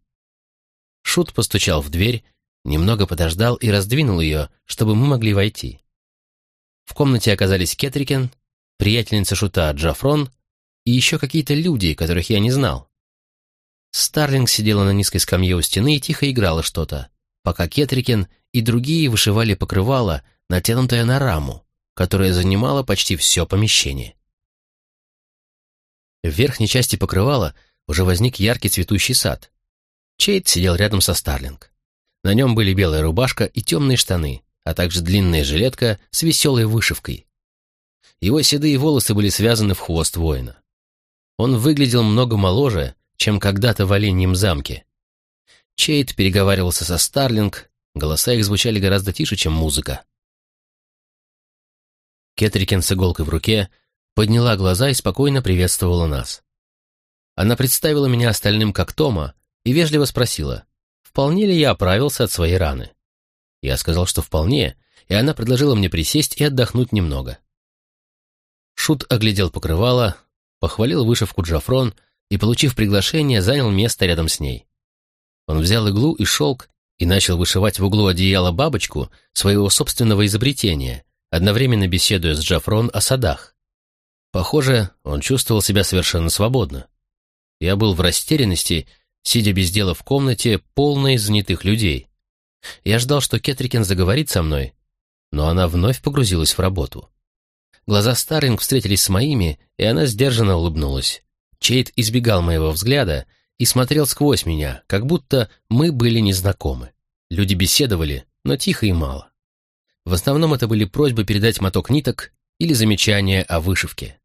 Шут постучал в дверь, немного подождал и раздвинул ее, чтобы мы могли войти. В комнате оказались Кетрикен, приятельница Шута Джафрон и еще какие-то люди, которых я не знал. Старлинг сидела на низкой скамье у стены и тихо играла что-то, пока Кетрикен и другие вышивали покрывало, натянутое на раму, которая занимала почти все помещение. В верхней части покрывала уже возник яркий цветущий сад. Чейд сидел рядом со Старлинг. На нем были белая рубашка и темные штаны, а также длинная жилетка с веселой вышивкой. Его седые волосы были связаны в хвост воина. Он выглядел много моложе, чем когда-то в Оленьем замке. Чейд переговаривался со Старлинг, голоса их звучали гораздо тише, чем музыка. Кетрикен с иголкой в руке подняла глаза и спокойно приветствовала нас. Она представила меня остальным как Тома и вежливо спросила, вполне ли я оправился от своей раны. Я сказал, что вполне, и она предложила мне присесть и отдохнуть немного. Шут оглядел покрывало, похвалил вышивку Джафрон и, получив приглашение, занял место рядом с ней. Он взял иглу и шелк и начал вышивать в углу одеяла бабочку своего собственного изобретения, одновременно беседуя с Джафрон о садах. Похоже, он чувствовал себя совершенно свободно. Я был в растерянности, сидя без дела в комнате, полной занятых людей. Я ждал, что Кетрикен заговорит со мной, но она вновь погрузилась в работу. Глаза Старлинг встретились с моими, и она сдержанно улыбнулась. Чейд избегал моего взгляда и смотрел сквозь меня, как будто мы были незнакомы. Люди беседовали, но тихо и мало. В основном это были просьбы передать моток ниток или замечания о вышивке.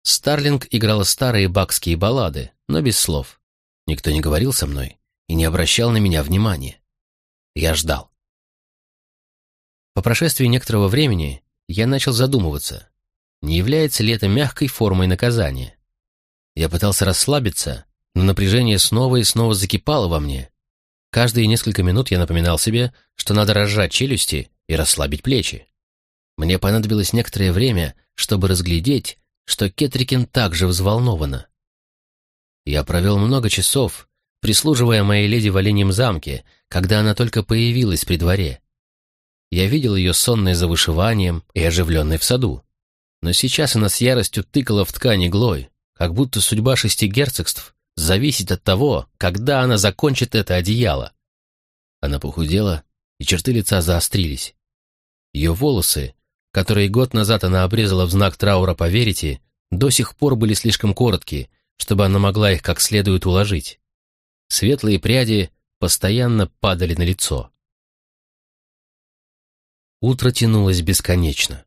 Старлинг играла старые бакские баллады, но без слов. Никто не говорил со мной и не обращал на меня внимания. Я ждал. По прошествии некоторого времени я начал задумываться, не является ли это мягкой формой наказания. Я пытался расслабиться, но напряжение снова и снова закипало во мне. Каждые несколько минут я напоминал себе, что надо разжать челюсти и расслабить плечи. Мне понадобилось некоторое время, чтобы разглядеть, что Кетрикин также взволнована. Я провел много часов, прислуживая моей леди в Оленьем замке, когда она только появилась при дворе. Я видел ее сонной за вышиванием и оживленной в саду. Но сейчас она с яростью тыкала в ткань иглой, как будто судьба шести герцогств зависит от того, когда она закончит это одеяло. Она похудела, и черты лица заострились. Ее волосы, которые год назад она обрезала в знак траура по верите, до сих пор были слишком короткие, чтобы она могла их как следует уложить. Светлые пряди постоянно падали на лицо. Утро тянулось бесконечно.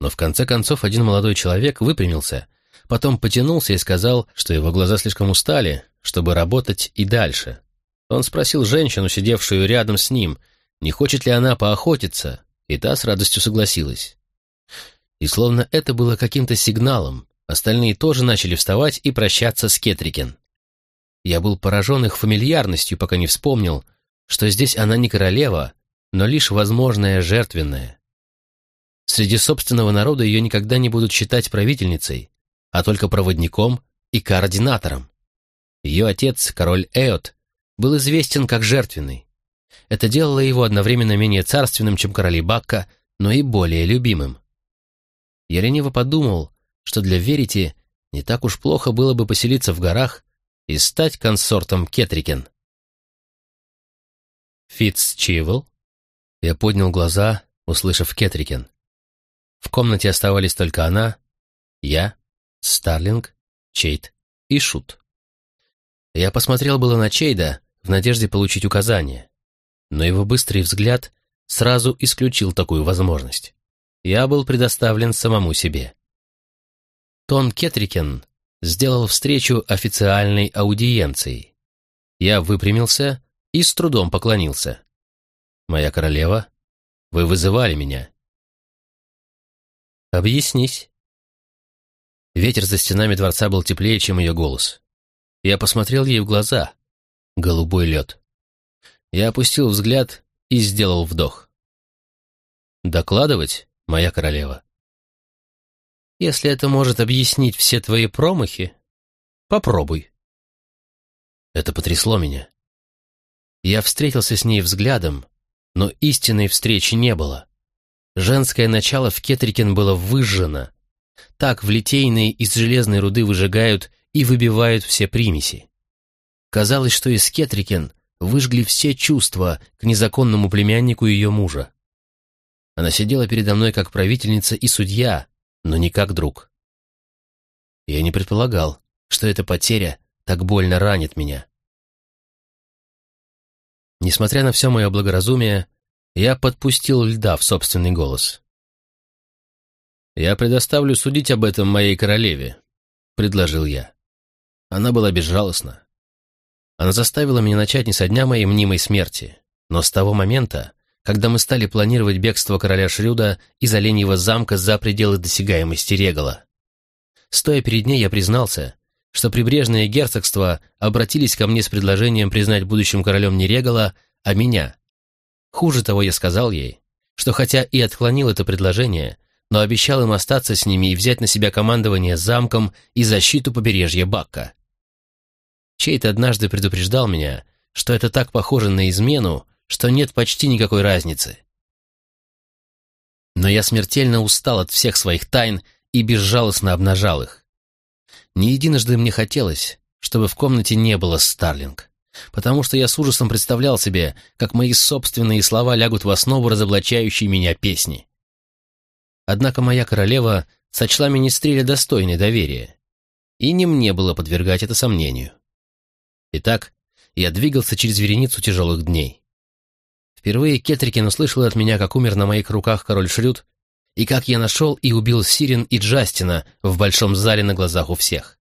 Но в конце концов один молодой человек выпрямился, потом потянулся и сказал, что его глаза слишком устали, чтобы работать и дальше. Он спросил женщину, сидевшую рядом с ним, не хочет ли она поохотиться, и та с радостью согласилась. И словно это было каким-то сигналом, остальные тоже начали вставать и прощаться с Кетрикен. Я был поражен их фамильярностью, пока не вспомнил, что здесь она не королева, но лишь возможная жертвенная. Среди собственного народа ее никогда не будут считать правительницей, а только проводником и координатором. Ее отец, король Эот, был известен как жертвенный. Это делало его одновременно менее царственным, чем короли Бакка, но и более любимым. Я лениво подумал, что для Верити не так уж плохо было бы поселиться в горах и стать консортом Кетрикен. Фитц Чивл? Я поднял глаза, услышав Кетрикен. В комнате оставались только она, я, Старлинг, Чейд и Шут. Я посмотрел было на Чейда в надежде получить указания, но его быстрый взгляд сразу исключил такую возможность. Я был предоставлен самому себе. Тон Кетрикен сделал встречу официальной аудиенцией. Я выпрямился и с трудом поклонился. «Моя королева, вы вызывали меня». «Объяснись». Ветер за стенами дворца был теплее, чем ее голос. Я посмотрел ей в глаза. Голубой лед. Я опустил взгляд и сделал вдох. «Докладывать, моя королева?» Если это может объяснить все твои промахи, попробуй. Это потрясло меня. Я встретился с ней взглядом, но истинной встречи не было. Женское начало в Кетрикен было выжжено. Так в литейной из железной руды выжигают и выбивают все примеси. Казалось, что из Кетрикен выжгли все чувства к незаконному племяннику ее мужа. Она сидела передо мной как правительница и судья, но не как друг. Я не предполагал, что эта потеря так больно ранит меня. Несмотря на все мое благоразумие, я подпустил льда в собственный голос. «Я предоставлю судить об этом моей королеве», — предложил я. Она была безжалостна. Она заставила меня начать не со дня моей мнимой смерти, но с того момента, когда мы стали планировать бегство короля Шрюда из Оленьего замка за пределы досягаемости Регала. Стоя перед ней, я признался, что прибрежные герцогства обратились ко мне с предложением признать будущим королем не Регала, а меня. Хуже того, я сказал ей, что хотя и отклонил это предложение, но обещал им остаться с ними и взять на себя командование замком и защиту побережья Бакка. Чейт однажды предупреждал меня, что это так похоже на измену, что нет почти никакой разницы. Но я смертельно устал от всех своих тайн и безжалостно обнажал их. Не единожды мне хотелось, чтобы в комнате не было Старлинг, потому что я с ужасом представлял себе, как мои собственные слова лягут в основу разоблачающей меня песни. Однако моя королева сочла министреля достойной доверия, и не мне было подвергать это сомнению. Итак, я двигался через вереницу тяжелых дней. Впервые Кетрикин услышал от меня, как умер на моих руках король Шрюд, и как я нашел и убил Сирен и Джастина в большом зале на глазах у всех.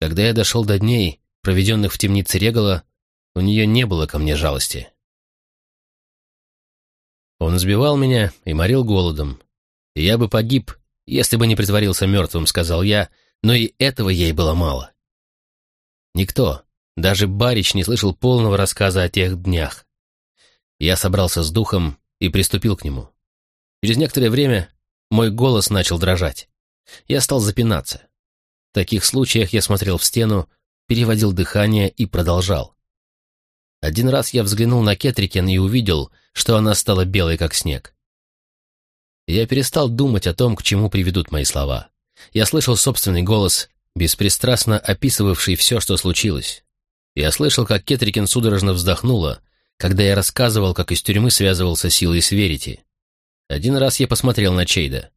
Когда я дошел до дней, проведенных в темнице Регала, у нее не было ко мне жалости. Он сбивал меня и морил голодом. И я бы погиб, если бы не притворился мертвым, сказал я, но и этого ей было мало. Никто, даже Барич не слышал полного рассказа о тех днях. Я собрался с духом и приступил к нему. Через некоторое время мой голос начал дрожать. Я стал запинаться. В таких случаях я смотрел в стену, переводил дыхание и продолжал. Один раз я взглянул на Кетрикен и увидел, что она стала белой, как снег. Я перестал думать о том, к чему приведут мои слова. Я слышал собственный голос, беспристрастно описывавший все, что случилось. Я слышал, как Кетрикен судорожно вздохнула, когда я рассказывал, как из тюрьмы связывался силой с Верити. Один раз я посмотрел на Чейда.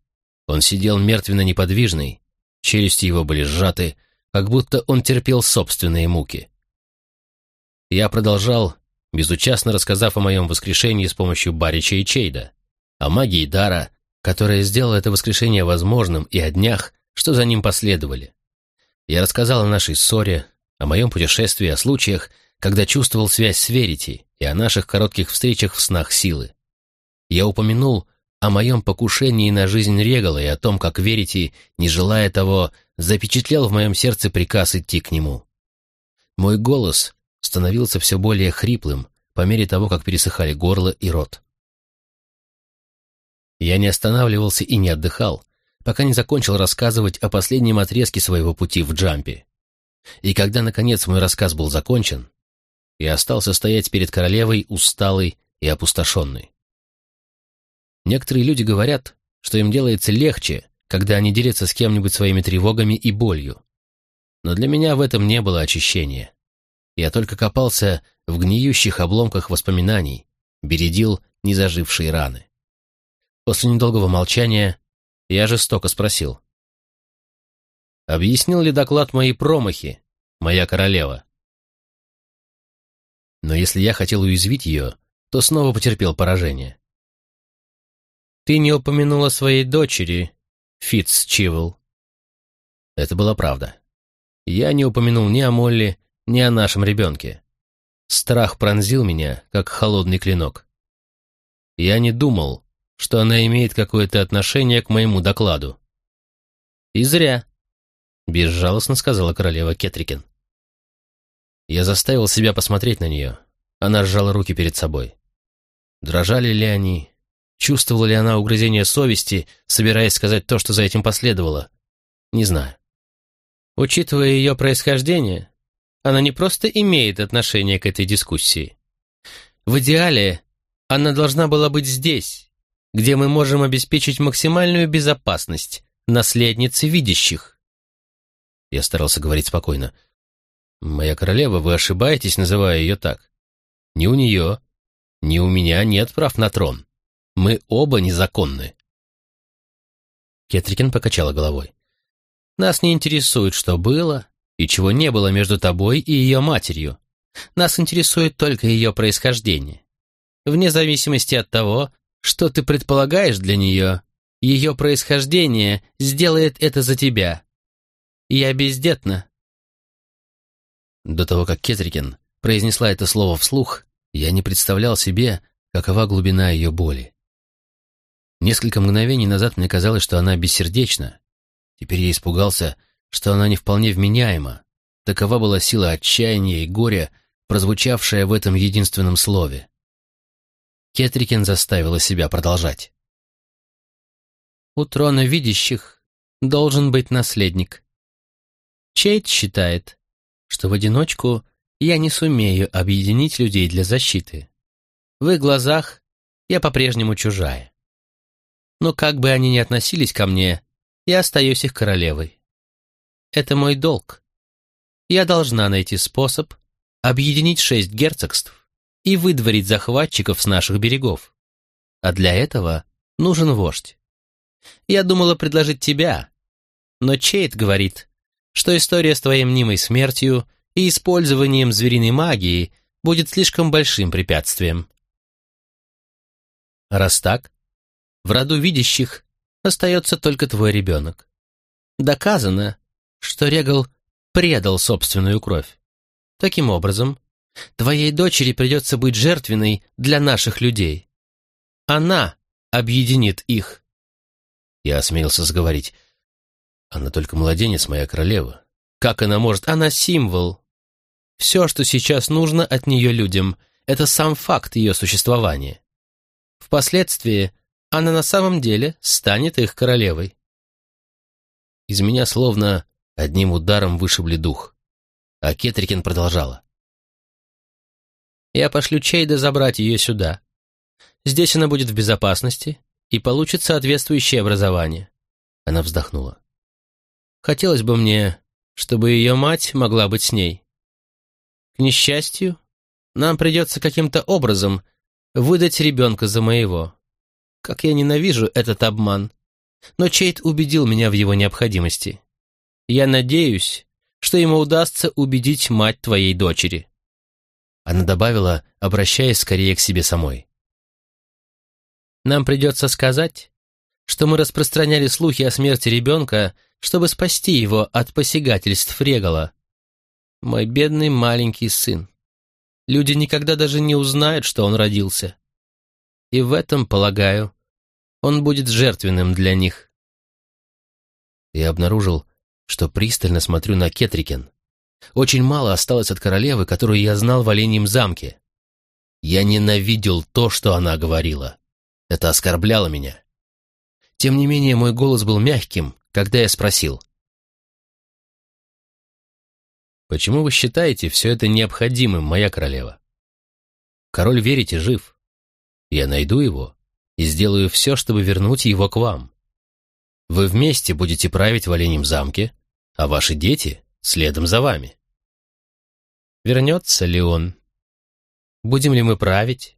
Он сидел мертвенно-неподвижный, челюсти его были сжаты, как будто он терпел собственные муки. Я продолжал, безучастно рассказав о моем воскрешении с помощью Барича и Чейда, о магии дара, которая сделала это воскрешение возможным, и о днях, что за ним последовали. Я рассказал о нашей ссоре, о моем путешествии, о случаях, когда чувствовал связь с Верити и о наших коротких встречах в снах силы. Я упомянул о моем покушении на жизнь Регала и о том, как Верити, не желая того, запечатлел в моем сердце приказ идти к нему. Мой голос становился все более хриплым по мере того, как пересыхали горло и рот. Я не останавливался и не отдыхал, пока не закончил рассказывать о последнем отрезке своего пути в джампе. И когда, наконец, мой рассказ был закончен, я остался стоять перед королевой, усталый и опустошенный. Некоторые люди говорят, что им делается легче, когда они делятся с кем-нибудь своими тревогами и болью. Но для меня в этом не было очищения. Я только копался в гниющих обломках воспоминаний, бередил незажившие раны. После недолгого молчания я жестоко спросил. «Объяснил ли доклад мои промахи, моя королева?» Но если я хотел уязвить ее, то снова потерпел поражение. «Ты не упомянула своей дочери, Фитц Чивл». Это была правда. Я не упомянул ни о Молли, ни о нашем ребенке. Страх пронзил меня, как холодный клинок. Я не думал, что она имеет какое-то отношение к моему докладу. «И зря», — безжалостно сказала королева Кетрикин. Я заставил себя посмотреть на нее. Она сжала руки перед собой. Дрожали ли они? Чувствовала ли она угрызение совести, собираясь сказать то, что за этим последовало? Не знаю. Учитывая ее происхождение, она не просто имеет отношение к этой дискуссии. В идеале она должна была быть здесь, где мы можем обеспечить максимальную безопасность наследницы видящих. Я старался говорить спокойно. «Моя королева, вы ошибаетесь, называя ее так. Ни у нее, ни у меня нет прав на трон. Мы оба незаконны». Кетрикин покачала головой. «Нас не интересует, что было и чего не было между тобой и ее матерью. Нас интересует только ее происхождение. Вне зависимости от того, что ты предполагаешь для нее, ее происхождение сделает это за тебя. Я бездетна». До того, как Кетрикин произнесла это слово вслух, я не представлял себе, какова глубина ее боли. Несколько мгновений назад мне казалось, что она бессердечна. Теперь я испугался, что она не вполне вменяема. Такова была сила отчаяния и горя, прозвучавшая в этом единственном слове. Кетрикин заставила себя продолжать. У трона видящих должен быть наследник. Чейт считает, что в одиночку я не сумею объединить людей для защиты. В их глазах я по-прежнему чужая. Но как бы они ни относились ко мне, я остаюсь их королевой. Это мой долг. Я должна найти способ объединить шесть герцогств и выдворить захватчиков с наших берегов. А для этого нужен вождь. Я думала предложить тебя, но Чейт говорит, что история с твоей мнимой смертью и использованием звериной магии будет слишком большим препятствием. Раз так, в роду видящих остается только твой ребенок. Доказано, что Регал предал собственную кровь. Таким образом, твоей дочери придется быть жертвенной для наших людей. Она объединит их. Я осмелился заговорить. Она только младенец, моя королева. Как она может? Она символ. Все, что сейчас нужно от нее людям, это сам факт ее существования. Впоследствии она на самом деле станет их королевой. Из меня словно одним ударом вышибли дух. А Кетрикин продолжала. «Я пошлю Чейда забрать ее сюда. Здесь она будет в безопасности и получит соответствующее образование». Она вздохнула. «Хотелось бы мне, чтобы ее мать могла быть с ней. К несчастью, нам придется каким-то образом выдать ребенка за моего. Как я ненавижу этот обман. Но Чейт убедил меня в его необходимости. Я надеюсь, что ему удастся убедить мать твоей дочери». Она добавила, обращаясь скорее к себе самой. «Нам придется сказать, что мы распространяли слухи о смерти ребенка, чтобы спасти его от посягательств Регала. Мой бедный маленький сын. Люди никогда даже не узнают, что он родился. И в этом, полагаю, он будет жертвенным для них. Я обнаружил, что пристально смотрю на Кетрикен. Очень мало осталось от королевы, которую я знал в Оленьем замке. Я ненавидел то, что она говорила. Это оскорбляло меня. Тем не менее, мой голос был мягким, когда я спросил. Почему вы считаете все это необходимым, моя королева? Король верите жив. Я найду его и сделаю все, чтобы вернуть его к вам. Вы вместе будете править в Оленьем замке, а ваши дети следом за вами. Вернется ли он? Будем ли мы править?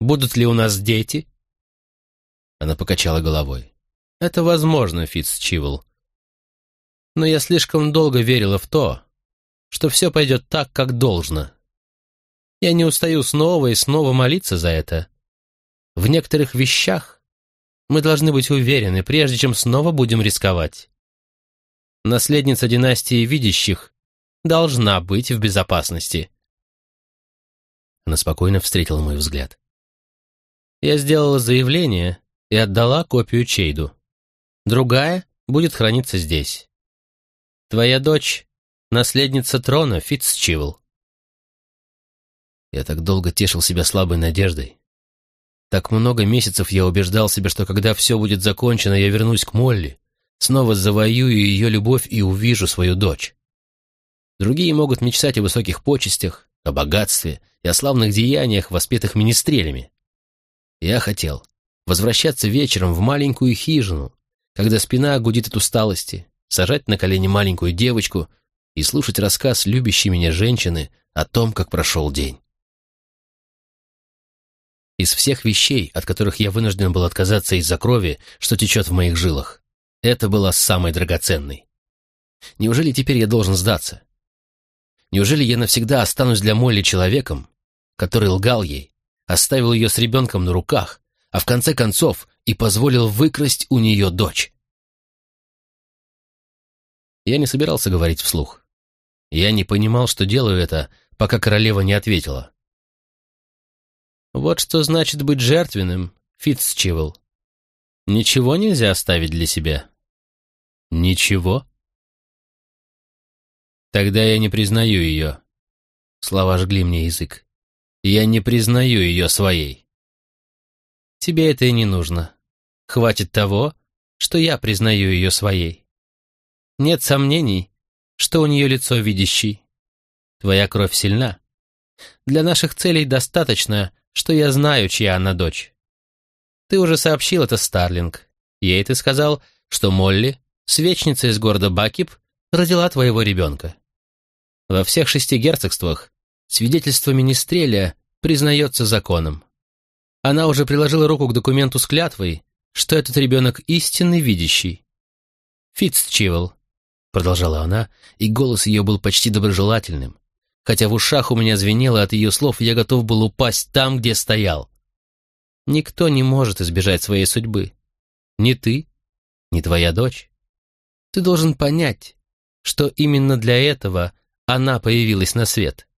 Будут ли у нас дети? Она покачала головой. Это возможно, Фитц Чивл. Но я слишком долго верила в то, что все пойдет так, как должно. Я не устаю снова и снова молиться за это. В некоторых вещах мы должны быть уверены, прежде чем снова будем рисковать. Наследница династии видящих должна быть в безопасности. Она спокойно встретила мой взгляд. Я сделала заявление и отдала копию Чейду. Другая будет храниться здесь. Твоя дочь — наследница трона Фитцчивл. Я так долго тешил себя слабой надеждой. Так много месяцев я убеждал себя, что когда все будет закончено, я вернусь к Молли, снова завоюю ее любовь и увижу свою дочь. Другие могут мечтать о высоких почестях, о богатстве и о славных деяниях, воспетых министрелями. Я хотел возвращаться вечером в маленькую хижину, когда спина гудит от усталости, сажать на колени маленькую девочку и слушать рассказ любящей меня женщины о том, как прошел день. Из всех вещей, от которых я вынужден был отказаться из-за крови, что течет в моих жилах, это была самой драгоценной. Неужели теперь я должен сдаться? Неужели я навсегда останусь для Молли человеком, который лгал ей, оставил ее с ребенком на руках, а в конце концов и позволил выкрасть у нее дочь? Я не собирался говорить вслух. Я не понимал, что делаю это, пока королева не ответила. Вот что значит быть жертвенным, Фитцчивл. Ничего нельзя оставить для себя. Ничего? Тогда я не признаю ее. Слова жгли мне язык. Я не признаю ее своей. Тебе это и не нужно. Хватит того, что я признаю ее своей. Нет сомнений, что у нее лицо видящий. Твоя кровь сильна. Для наших целей достаточно, что я знаю, чья она дочь. Ты уже сообщил это Старлинг. Ей ты сказал, что Молли, свечница из города Бакип, родила твоего ребенка. Во всех шести герцогствах свидетельство Министреля признается законом. Она уже приложила руку к документу с клятвой, что этот ребенок истинный видящий. «Фитцчивл», — продолжала она, и голос ее был почти доброжелательным, хотя в ушах у меня звенело от ее слов, я готов был упасть там, где стоял. Никто не может избежать своей судьбы. Ни ты, ни твоя дочь. Ты должен понять, что именно для этого она появилась на свет.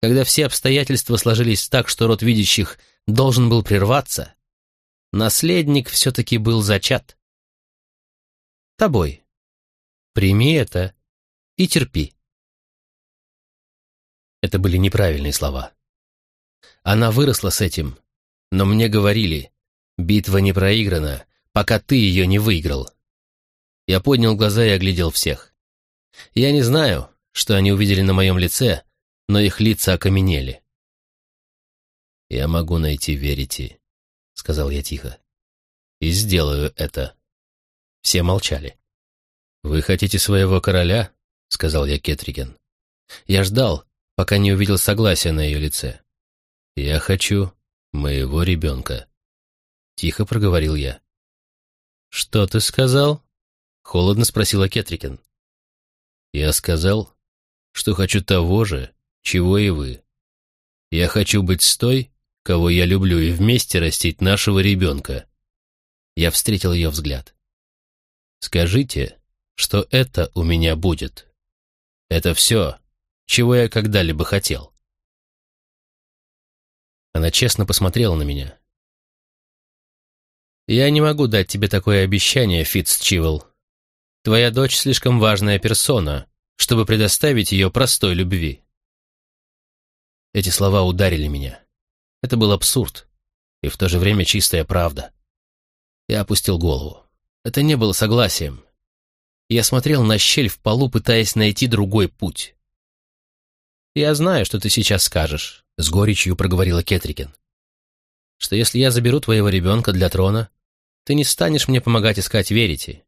Когда все обстоятельства сложились так, что род видящих должен был прерваться, наследник все-таки был зачат. Тобой. Прими это и терпи. Это были неправильные слова. Она выросла с этим, но мне говорили, битва не проиграна, пока ты ее не выиграл. Я поднял глаза и оглядел всех. Я не знаю, что они увидели на моем лице, но их лица окаменели. «Я могу найти Верити», — сказал я тихо. «И сделаю это». Все молчали. «Вы хотите своего короля?» — сказал я Кетрикен. Я ждал, пока не увидел согласия на ее лице. «Я хочу моего ребенка», — тихо проговорил я. «Что ты сказал?» Холодно спросила Кетрикин. Я сказал, что хочу того же, чего и вы. Я хочу быть с той, кого я люблю, и вместе растить нашего ребенка. Я встретил ее взгляд. Скажите, что это у меня будет. Это все, чего я когда-либо хотел. Она честно посмотрела на меня. «Я не могу дать тебе такое обещание, Фитцчивл», Твоя дочь слишком важная персона, чтобы предоставить ее простой любви. Эти слова ударили меня. Это был абсурд и в то же время чистая правда. Я опустил голову. Это не было согласием. Я смотрел на щель в полу, пытаясь найти другой путь. «Я знаю, что ты сейчас скажешь», — с горечью проговорила Кетрикин. «Что если я заберу твоего ребенка для трона, ты не станешь мне помогать искать Верите.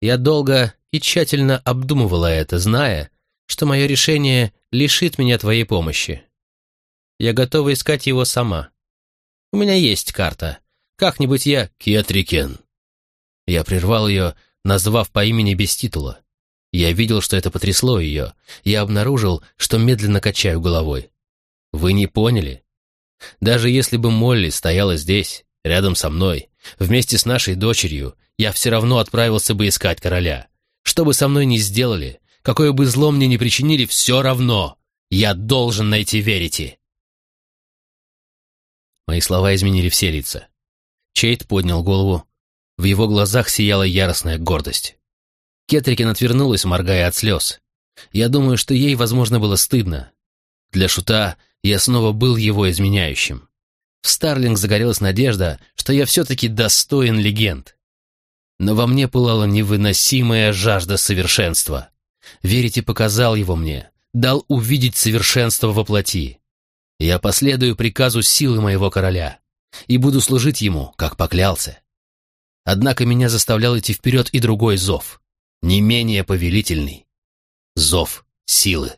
Я долго и тщательно обдумывала это, зная, что мое решение лишит меня твоей помощи. Я готова искать его сама. У меня есть карта. Как-нибудь я... Кетрикен. Я прервал ее, назвав по имени без титула. Я видел, что это потрясло ее. Я обнаружил, что медленно качаю головой. Вы не поняли? Даже если бы Молли стояла здесь, рядом со мной, вместе с нашей дочерью, я все равно отправился бы искать короля. Что бы со мной ни сделали, какое бы зло мне ни причинили, все равно. Я должен найти Верити. Мои слова изменили все лица. Чейт поднял голову. В его глазах сияла яростная гордость. Кетрикин отвернулась, моргая от слез. Я думаю, что ей, возможно, было стыдно. Для Шута я снова был его изменяющим. В Старлинг загорелась надежда, что я все-таки достоин легенд. Но во мне пылала невыносимая жажда совершенства. Верите показал его мне, дал увидеть совершенство во плоти. Я последую приказу силы моего короля и буду служить ему, как поклялся. Однако меня заставлял идти вперед и другой зов, не менее повелительный. Зов силы.